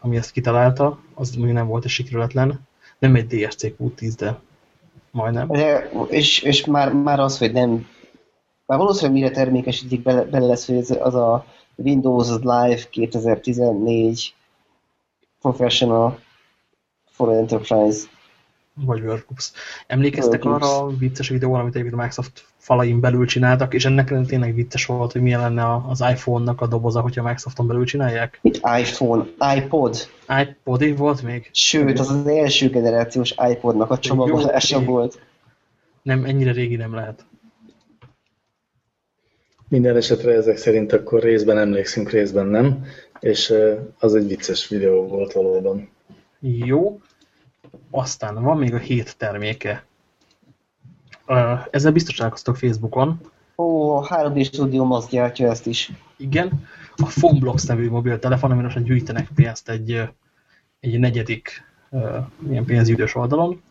ami ezt kitalálta. Az még nem volt egy sikerületlen. Nem egy DSC Q10, de majdnem. De, és, és már, már az, hogy nem már valószínűleg mire termékesítik, bele, bele lesz, hogy ez az a Windows Live 2014 Professional for Enterprise. Vagy Workgroups. Emlékeztek Workgroups. arra a vicces videóra, amit egyébként a Microsoft falain belül csináltak, és ennek tényleg vicces volt, hogy milyen lenne az iPhone-nak a doboza, hogyha a Microsofton belül csinálják? Mit iPhone? iPod? iPod volt még? Sőt, az az első generációs iPodnak a csomagolása volt. Nem, ennyire régi nem lehet. Minden esetre ezek szerint akkor részben emlékszünk, részben nem, és az egy vicces videó volt valóban. Jó, aztán van még a hét terméke. Ezzel biztos találkoztok Facebookon. Ó, a 3D Studio azt gyártja ezt is. Igen, a Phoneblox nevű mobiltelefon, amiről most gyűjtenek pénzt egy, egy negyedik ilyen pénzügyös oldalon.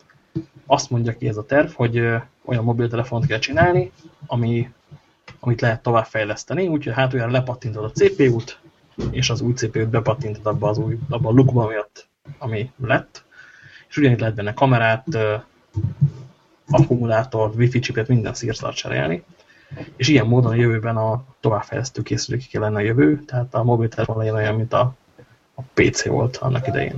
Azt mondja ki ez a terv, hogy olyan mobiltelefont kell csinálni, ami amit lehet továbbfejleszteni, úgyhogy hát olyan lepattintod a CPU-t, és az új CPU-t bepattintod abba az új, abba a lukba, ami, ami lett, és ugyanígy lehet benne kamerát, akkumulátort, wifi chipet, minden szírszart cserélni, és ilyen módon a jövőben a továbbfejlesztő készülékek lenne a jövő, tehát a mobiltelefon legyen olyan, mint a, a PC volt annak idején.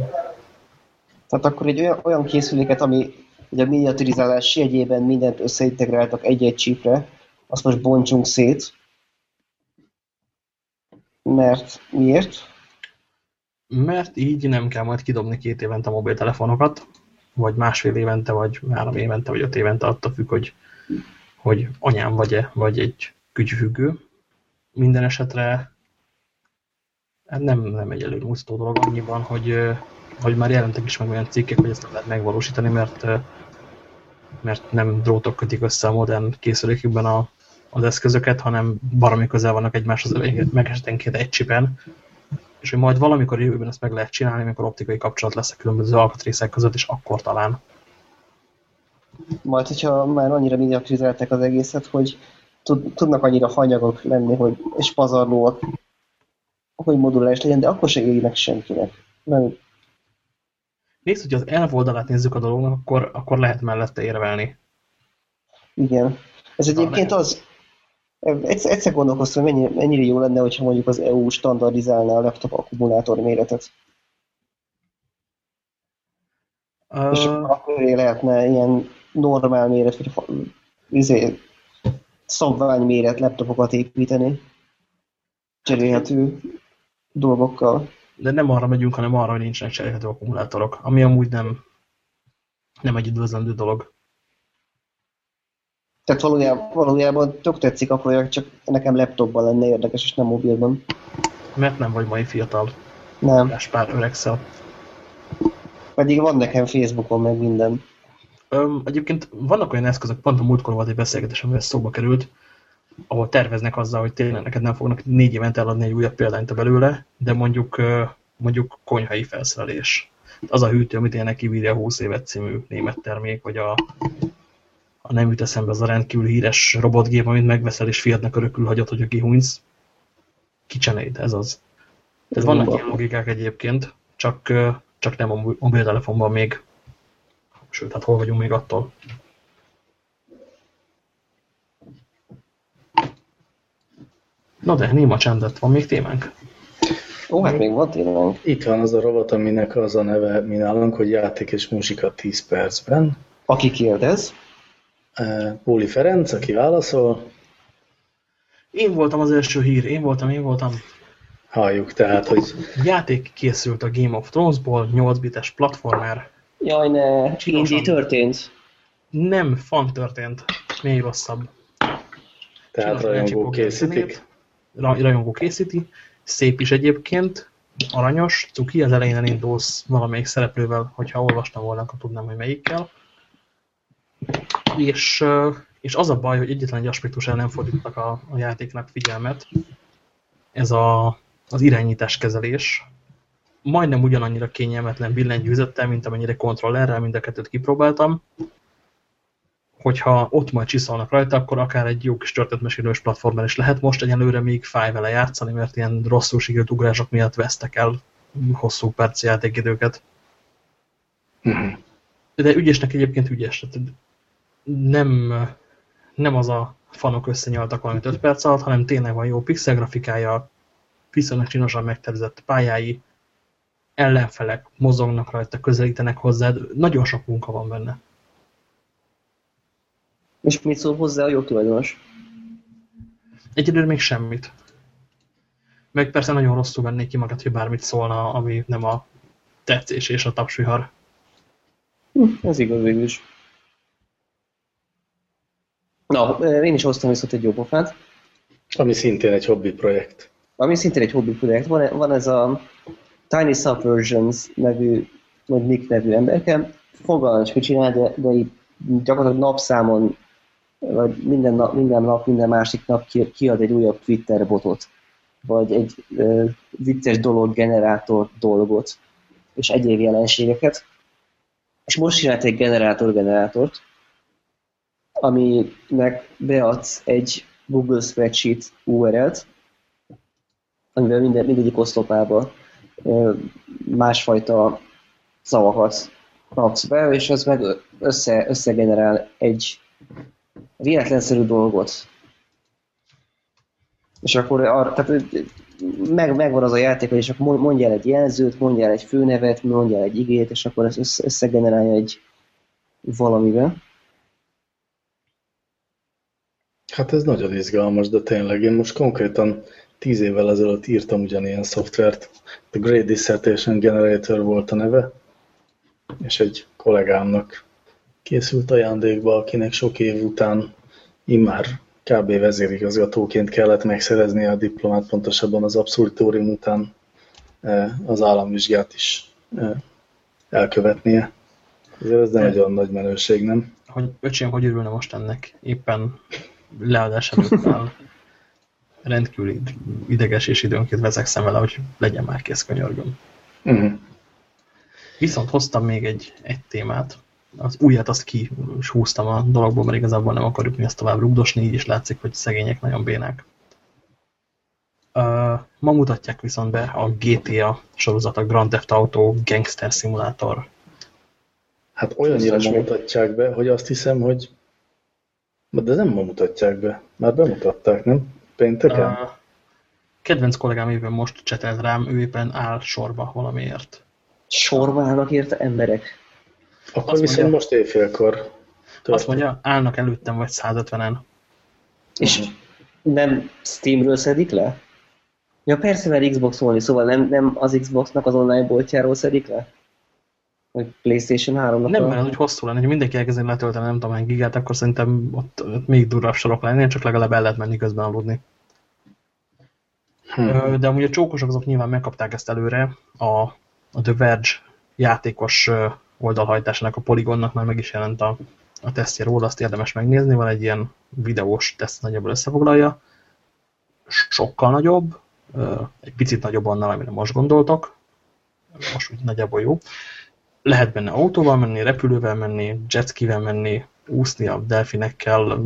Tehát akkor egy olyan, olyan készüléket, ami ugye a miniaturizálás jegyében mindent összeintegráltak egy-egy chipre, azt most bontsunk szét. Mert miért? Mert így nem kell majd kidobni két évente mobiltelefonokat, vagy másfél évente, vagy három évente, vagy öt évente, attól függ, hogy, hogy anyám vagy-e, vagy egy kütyüfüggő. Minden esetre hát nem, nem egy előmusztó dolog annyiban, hogy, hogy már jelentek is meg olyan cikkek, hogy ezt nem lehet megvalósítani, mert, mert nem drótok kötik össze a modern készülékükben a, az eszközöket, hanem baromi közel vannak egymáshoz, meg esetenként egy csipen, és hogy majd valamikor jövőben ezt meg lehet csinálni, amikor optikai kapcsolat lesz a különböző alkatrészek között, és akkor talán. Majd, hogyha már annyira miniaturizálták az egészet, hogy tudnak annyira hanyagok lenni, hogy, és pazarlóak, hogy modulális legyen, de akkor se égnek senkinek. Nem. Nézd, hogy az elvoldalát nézzük a dolognak, akkor, akkor lehet mellette érvelni. Igen. Ez egyébként az, Egyszer, egyszer gondolkoztam, hogy mennyire, mennyire jó lenne, hogyha mondjuk az EU standardizálná a laptop akkumulátor méretet. Uh... És akkor lehetne ilyen normál méret, vagy izé, szabványméret laptopokat építeni cserélhető dolgokkal. De nem arra megyünk, hanem arra, hogy nincsenek cserélhető akkumulátorok, ami amúgy nem, nem egy üdvözlendő dolog. Tehát valójában, valójában tök tetszik a projekt, csak nekem laptopban lenne érdekes, és nem mobilban. Mert nem vagy mai fiatal. Nem. pár öregszel. Pedig van nekem Facebookon meg minden. Öm, egyébként vannak olyan eszközök, pont a múltkor volt egy beszélgetés, amivel szóba került, ahol terveznek azzal, hogy tényleg neked nem fognak négy évente eladni egy újabb példányt belőle, de mondjuk, mondjuk konyhai felszerelés. Az a hűtő, amit én neki 20 évet című német termék, vagy a a nem jut eszembe az a rendkívül híres robotgép, amit megveszel és fiadnak örökül hagyod, hogy a kihúnysz. Kicsenéd, ez az. Tehát vannak ilyen logikák egyébként, csak, csak nem a mobiltelefonban még. Sőt, hát hol vagyunk még attól? Na de, néma csendet, van még témánk? Ó, hát még van témánk. Itt van az a robot, aminek az a neve mi nálunk, hogy játék és muzsika 10 percben. Aki kérdez? Póli Ferenc, aki válaszol. Én voltam az első hír, én voltam, én voltam. Halljuk tehát, hogy... Játék készült a Game of Thrones-ból, 8 bites platformer. Jaj ne, indie történt. Nem, fan történt. Még rosszabb. Tehát Csinos rajongók lecsipogja a készítik. Rajongó készíti. Szép is egyébként. Aranyos. Cuki, az elején elindulsz valamelyik szereplővel, hogyha olvastam volna, akkor tudnám, hogy melyikkel. És, és az a baj, hogy egyetlen egy aspektusra nem fordítottak a, a játéknak figyelmet. Ez a, az irányításkezelés. Majdnem ugyanannyira kényelmetlen billentyűzettel, mint amennyire kontrollerrel, mind a kettőt kipróbáltam. Hogyha ott majd csiszolnak rajta, akkor akár egy jó kis történetmesélős platformer is lehet. Most egyelőre még fáj vele játszani, mert ilyen rosszul sikerült ugrások miatt vesztek el hosszú perc játékidőket. Mhm. De ügyesnek egyébként ügyes. Tehát nem, nem az a fanok összenyaltak valamit 5 perc alatt, hanem tényleg van jó pixel grafikája, viszonylag csinosan megtervezett pályái, ellenfelek mozognak rajta, közelítenek hozzád, nagyon sok munka van benne. És mit szól hozzá a jogtulajdonos? Egyelőre még semmit. Meg persze nagyon rosszul vennék ki magát, hogy bármit szólna, ami nem a tetszés és a tapsvihar. Hm, ez igaz végül is. Na, én is hoztam viszont egy jó pofát. Ami szintén egy hobbi projekt. Ami szintén egy hobbi projekt. Van, van ez a Tiny Subversions nevű, vagy Nick nevű emberke. Fogalmam is, mit csinál, de, de így gyakorlatilag napszámon, vagy minden nap, minden nap, minden másik nap ki- kiad egy újabb Twitter botot, vagy egy ö, vicces dolog generátor dolgot, és egyéb jelenségeket. És most csinált egy generátor-generátort, aminek beadsz egy Google Spreadsheet URL-t, amivel minden, mindegyik oszlopába másfajta szavakat raksz be, és az meg össze, összegenerál egy véletlenszerű dolgot. És akkor arra, tehát meg, megvan az a játék, hogy akkor mondja el egy jelzőt, mondja el egy főnevet, mondja el egy igét, és akkor ez össze, összegenerálja egy valamivel. Hát ez nagyon izgalmas, de tényleg én most konkrétan tíz évvel ezelőtt írtam ugyanilyen szoftvert. The Great Dissertation Generator volt a neve, és egy kollégámnak készült ajándékba, akinek sok év után immár kb. vezérigazgatóként kellett megszerezni a diplomát, pontosabban az abszurditórium után eh, az államvizsgát is eh, elkövetnie. Ezért ez nem egy olyan nagy menőség, nem? Hogy öcsém, hogy örülne most ennek? Éppen leadás előtt áll. Rendkívül ideges és időnként vezekszem vele, hogy legyen már kész könyörgöm. Uh-huh. Viszont hoztam még egy, egy témát. Az újat azt ki is húztam a dologból, mert igazából nem akarjuk mi ezt tovább rugdosni, így is látszik, hogy szegények nagyon bénák. Uh, ma mutatják viszont be a GTA sorozat, a Grand Theft Auto Gangster Simulator. Hát olyannyira mutatják be, hogy azt hiszem, hogy... De nem ma mutatják be. Már bemutatták, nem? Pénteken? Uh, kedvenc kollégám éppen most csetelt rám, ő éppen áll sorba valamiért. Sorba állnak érte emberek. Akkor azt viszont mondja- most éjfélkor történt. Azt mondja, állnak előttem vagy 150-en. És nem Steamről szedik le? Ja persze, mert Xbox One, szóval nem, nem az Xboxnak az online boltjáról szedik le? Vagy Playstation 3-nak Nem, a... mert az úgy hosszú lenne, hogy mindenki elkezdeni letölteni nem tudom hány gigát, akkor szerintem ott, ott még durvább sorok lennének, csak legalább el lehet menni közben aludni. Hm. Ö, De amúgy a csókosok azok nyilván megkapták ezt előre, a, a The Verge játékos oldalhajtásának a Polygonnak már meg is jelent a, a tesztje róla, azt érdemes megnézni, van egy ilyen videós teszt nagyjából összefoglalja, sokkal nagyobb, egy picit nagyobb annál, amire most gondoltok, most úgy nagyjából jó. Lehet benne autóval menni, repülővel menni, jetskivel menni, úszni a delfinekkel,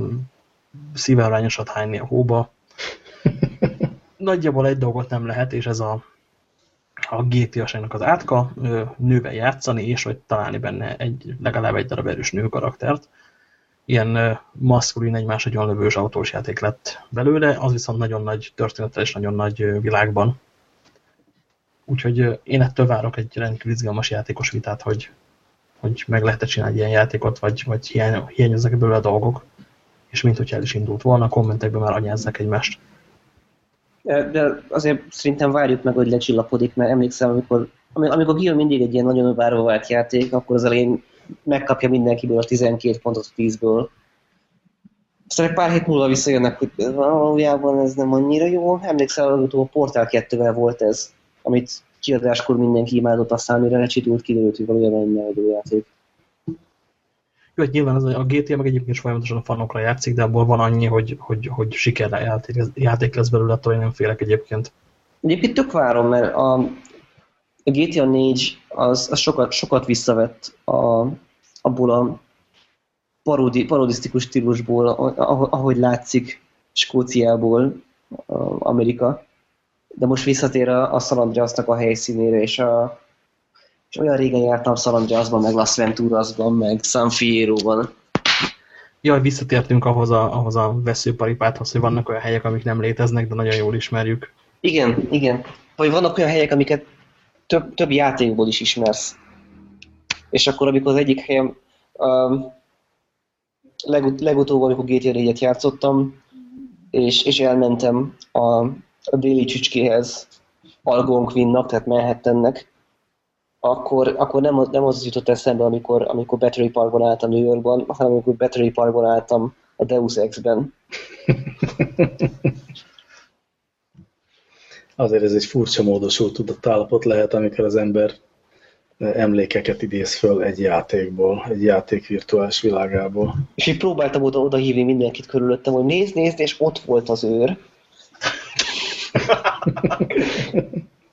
szívelványosat hányni a hóba. Nagyjából egy dolgot nem lehet, és ez a, a GTA-ságnak az átka, nővel játszani, és vagy találni benne egy, legalább egy darab erős nő karaktert. Ilyen maszkulin, egymás nagyon lövős autós játék lett belőle, az viszont nagyon nagy történettel és nagyon nagy világban. Úgyhogy én ettől várok egy rendkívül izgalmas játékos vitát, hogy, hogy meg lehet-e csinálni ilyen játékot, vagy, vagy hiány, hiányoznak belőle a dolgok. És mint hogyha el is indult volna, a kommentekben már anyázzák egymást. De azért szerintem várjuk meg, hogy lecsillapodik, mert emlékszem, amikor, amikor Guillaume mindig egy ilyen nagyon várva vált játék, akkor az elején megkapja mindenkiből a 12 pontot a 10-ből. Aztán egy pár hét múlva visszajönnek, hogy valójában ez nem annyira jó. Emlékszel, hogy a Portál 2 volt ez, amit kiadáskor mindenki imádott, aztán mire lecsitult, kiderült, hogy valójában egy jó játék. Jó, hogy nyilván az, a GTA meg egyébként is folyamatosan a fanokra játszik, de abból van annyi, hogy, hogy, hogy sikerre játék, játék lesz belőle, attól én nem félek egyébként. Egyébként tök várom, mert a, a GTA 4 az, az sokat, sokat visszavett a, abból a parodi, parodisztikus stílusból, ahogy látszik Skóciából Amerika. De most visszatér a, a San Andreasnak a helyszínére, és, a, és olyan régen jártam San Andreasban, meg Las Venturasban, meg San Fierro-ban. Jaj, visszatértünk ahhoz a, ahhoz a veszőparipáthoz, hogy vannak olyan helyek, amik nem léteznek, de nagyon jól ismerjük. Igen, igen. Vagy vannak olyan helyek, amiket több, több játékból is ismersz. És akkor, amikor az egyik helyen um, legut legutóbb, amikor GTA 4-et játszottam, és, és elmentem a, a déli csücskéhez, Algonquinnak, tehát Manhattannek, akkor, akkor nem, nem az jutott eszembe, amikor, amikor Battery Parkban álltam New Yorkban, hanem amikor Battery Parkban álltam a Deus Ex-ben. Azért ez egy furcsa módosult tudatállapot lehet, amikor az ember emlékeket idéz föl egy játékból, egy játék virtuális világából. És így próbáltam oda, oda hívni mindenkit körülöttem, hogy nézd, nézd, és ott volt az őr.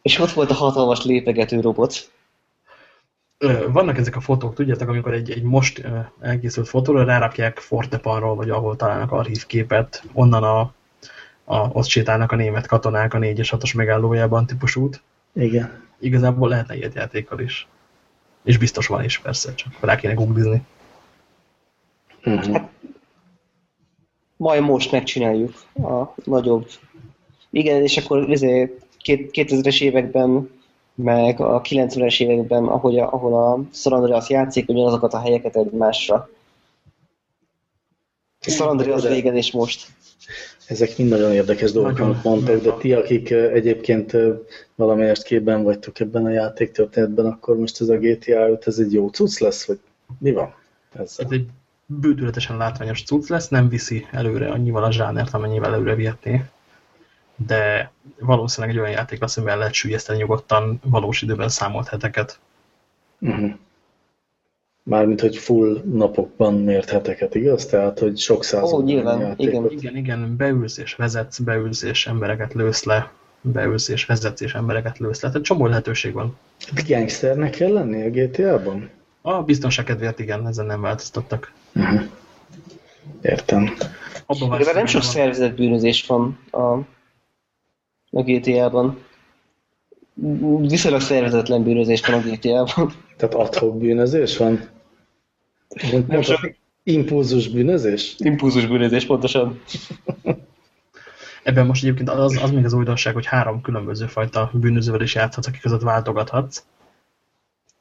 És ott volt a hatalmas lépegető robot. Vannak ezek a fotók, tudjátok, amikor egy, egy most elkészült fotóra rárakják Fortepanról, vagy ahol találnak archívképet, onnan a, a, ott sétálnak a német katonák a 4-es 6-os megállójában típusút. Igen. Igazából lehetne ilyet játékkal is. És biztos van is, persze, csak rá kéne googlizni. Uh-huh. Hát, majd most megcsináljuk a nagyobb. Igen, és akkor 2000-es években, meg a 90-es években, ahogy a, ahol a San Andreas játszik, ugyanazokat a helyeket egymásra. San Andreas régen és most. Ezek mind nagyon érdekes dolgok, amit mondtak, de ti, akik egyébként valamelyest képben vagytok ebben a játéktörténetben, akkor most ez a GTA 5, ez egy jó cucc lesz, vagy mi van ezzel? Ez egy bődületesen látványos cucc lesz, nem viszi előre annyival a zsánert, amennyivel előre vihetné. De valószínűleg egy olyan játék lesz, amivel lehet sülyezteni nyugodtan valós időben számolt heteket. Uh mhm. -huh. Mármint, hogy full napokban mért heteket, igaz? Tehát, hogy sok száz Ó, nyilván, igen. Igen, igen, beülsz és vezetsz, beülsz és embereket lősz le, beülsz és vezetsz és embereket lősz le. Tehát csomó lehetőség van. Gangsternek kell lenni a GTA-ban? A biztonság kedvéért igen, ezen nem változtattak. Uh mhm. -huh. Értem. Abban De nem sok szervezett bűnözés van a, a GTA-ban. Viszonylag szervezetlen bűnözés van a GTA-ban. Tehát adhok bűnözés van? Nem sok... Impulzus bűnözés? Impulzus bűnözés, pontosan. Ebben most egyébként az, az még az újdonság, hogy három különböző fajta bűnözővel is játszhatsz, akik között váltogathatsz.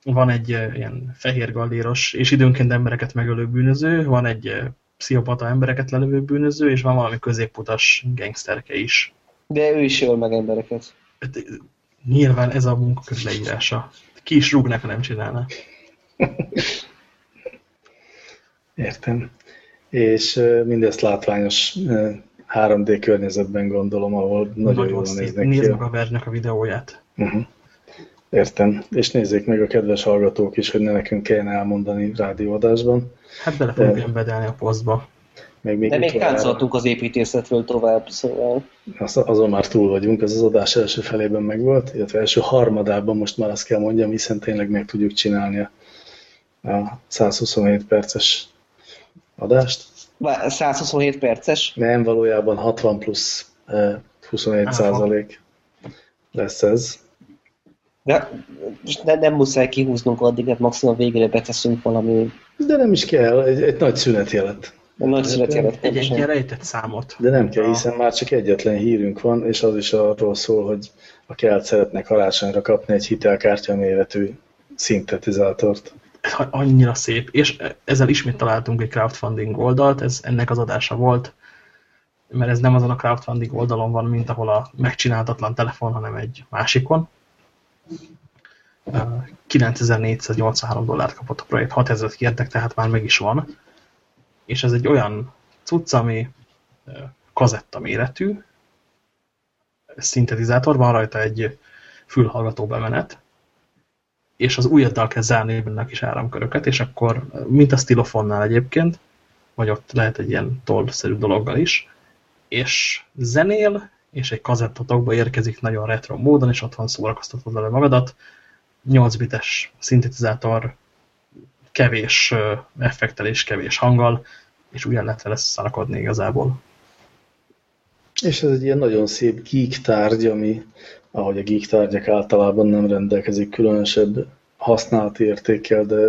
Van egy ilyen fehér galléros és időnként embereket megölő bűnöző, van egy pszichopata embereket lelövő bűnöző, és van valami középutas gangsterke is. De ő is öl meg embereket. Hát, nyilván ez a munkakör leírása. Ki is rúgnak, ha nem csinálná. Értem. És mindezt látványos 3D környezetben gondolom, ahol nagyon, nagyon jól néznek Nézd meg a Verge-nek a videóját. Uh -huh. Értem. És nézzék meg a kedves hallgatók is, hogy ne nekünk kellene elmondani rádióadásban. Hát bele fogjuk embedelni a posztba. Még, még De még káncoltunk az építészetről tovább, szóval... Az, azon már túl vagyunk, ez az adás első felében megvolt, illetve első harmadában most már azt kell mondjam, hiszen tényleg meg tudjuk csinálni a, a 127 perces adást. 127 perces? Nem, valójában 60 plusz 27 százalék lesz ez. De, de nem muszáj kihúznunk addig, mert maximum végére beteszünk valami... De nem is kell, egy, egy nagy szünet jelet. A nagy szünet jelet. Egy, egy rejtett számot. De nem kell, hiszen már csak egyetlen hírünk van, és az is arról szól, hogy a kelt szeretne karácsonyra kapni egy hitelkártya méretű szintetizátort annyira szép, és ezzel ismét találtunk egy crowdfunding oldalt, ez ennek az adása volt, mert ez nem azon a crowdfunding oldalon van, mint ahol a megcsináltatlan telefon, hanem egy másikon. 9483 dollárt kapott a projekt, 6000 kértek, tehát már meg is van. És ez egy olyan cucc, ami kazetta méretű, szintetizátor, van rajta egy fülhallgató bemenet, és az ujjaddal kell zárni benne kis áramköröket, és akkor, mint a stilofonnál egyébként, vagy ott lehet egy ilyen tollszerű dologgal is, és zenél, és egy kazettatokba érkezik nagyon retro módon, és ott van szórakoztatod vele magadat. 8 bites szintetizátor, kevés effektelés, kevés hanggal, és ugyan lehet vele szarakodni igazából. És ez egy ilyen nagyon szép geek tárgy, ami, ahogy a geek tárgyak általában nem rendelkezik különösebb használati értékkel, de,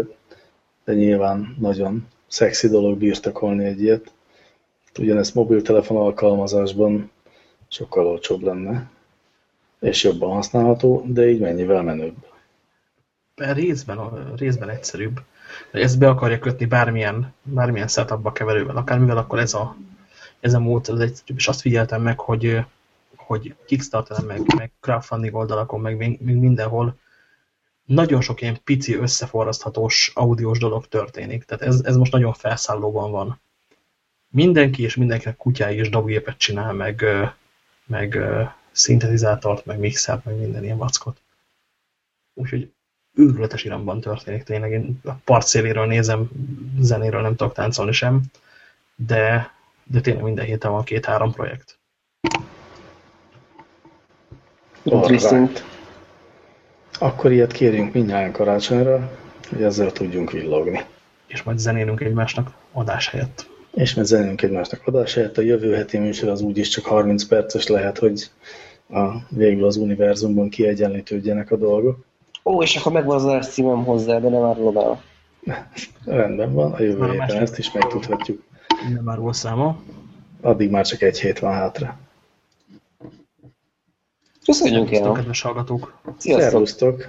de nyilván nagyon szexi dolog birtokolni egy ilyet. Ugyanezt mobiltelefon alkalmazásban sokkal olcsóbb lenne, és jobban használható, de így mennyivel menőbb. Részben, részben egyszerűbb. Ezt be akarja kötni bármilyen, bármilyen setupba keverővel, akármivel, akkor ez a, ez a módszer az egyszerűbb, és azt figyeltem meg, hogy, hogy Kickstarter, meg, meg crowdfunding oldalakon, meg még mindenhol nagyon sok ilyen pici, összeforraszthatós audiós dolog történik. Tehát ez, ez most nagyon felszállóban van. Mindenki és mindenkinek kutyái és dobgépet csinál, meg, meg szintetizátort, meg mixert, meg minden ilyen vackot. Úgyhogy őrületes iramban történik tényleg. Én a part széléről nézem, zenéről nem tudok táncolni sem, de, de tényleg minden héten van két-három projekt. Interesting. Akkor ilyet kérjünk mindjárt karácsonyra, hogy ezzel tudjunk villogni. És majd zenélünk egymásnak adás helyett. És majd zenélünk egymásnak adás helyett. A jövő heti műsor az úgyis csak 30 perces lehet, hogy a, végül az univerzumban kiegyenlítődjenek a dolgok. Ó, és akkor megvan az adás címem hozzá, de nem árulom el. Rendben van, a jövő héten ezt is megtudhatjuk. Nem árul száma. Addig már csak egy hét van hátra. Köszönjük el! Kedves hallgatók! Sziasztok! Szervusztok!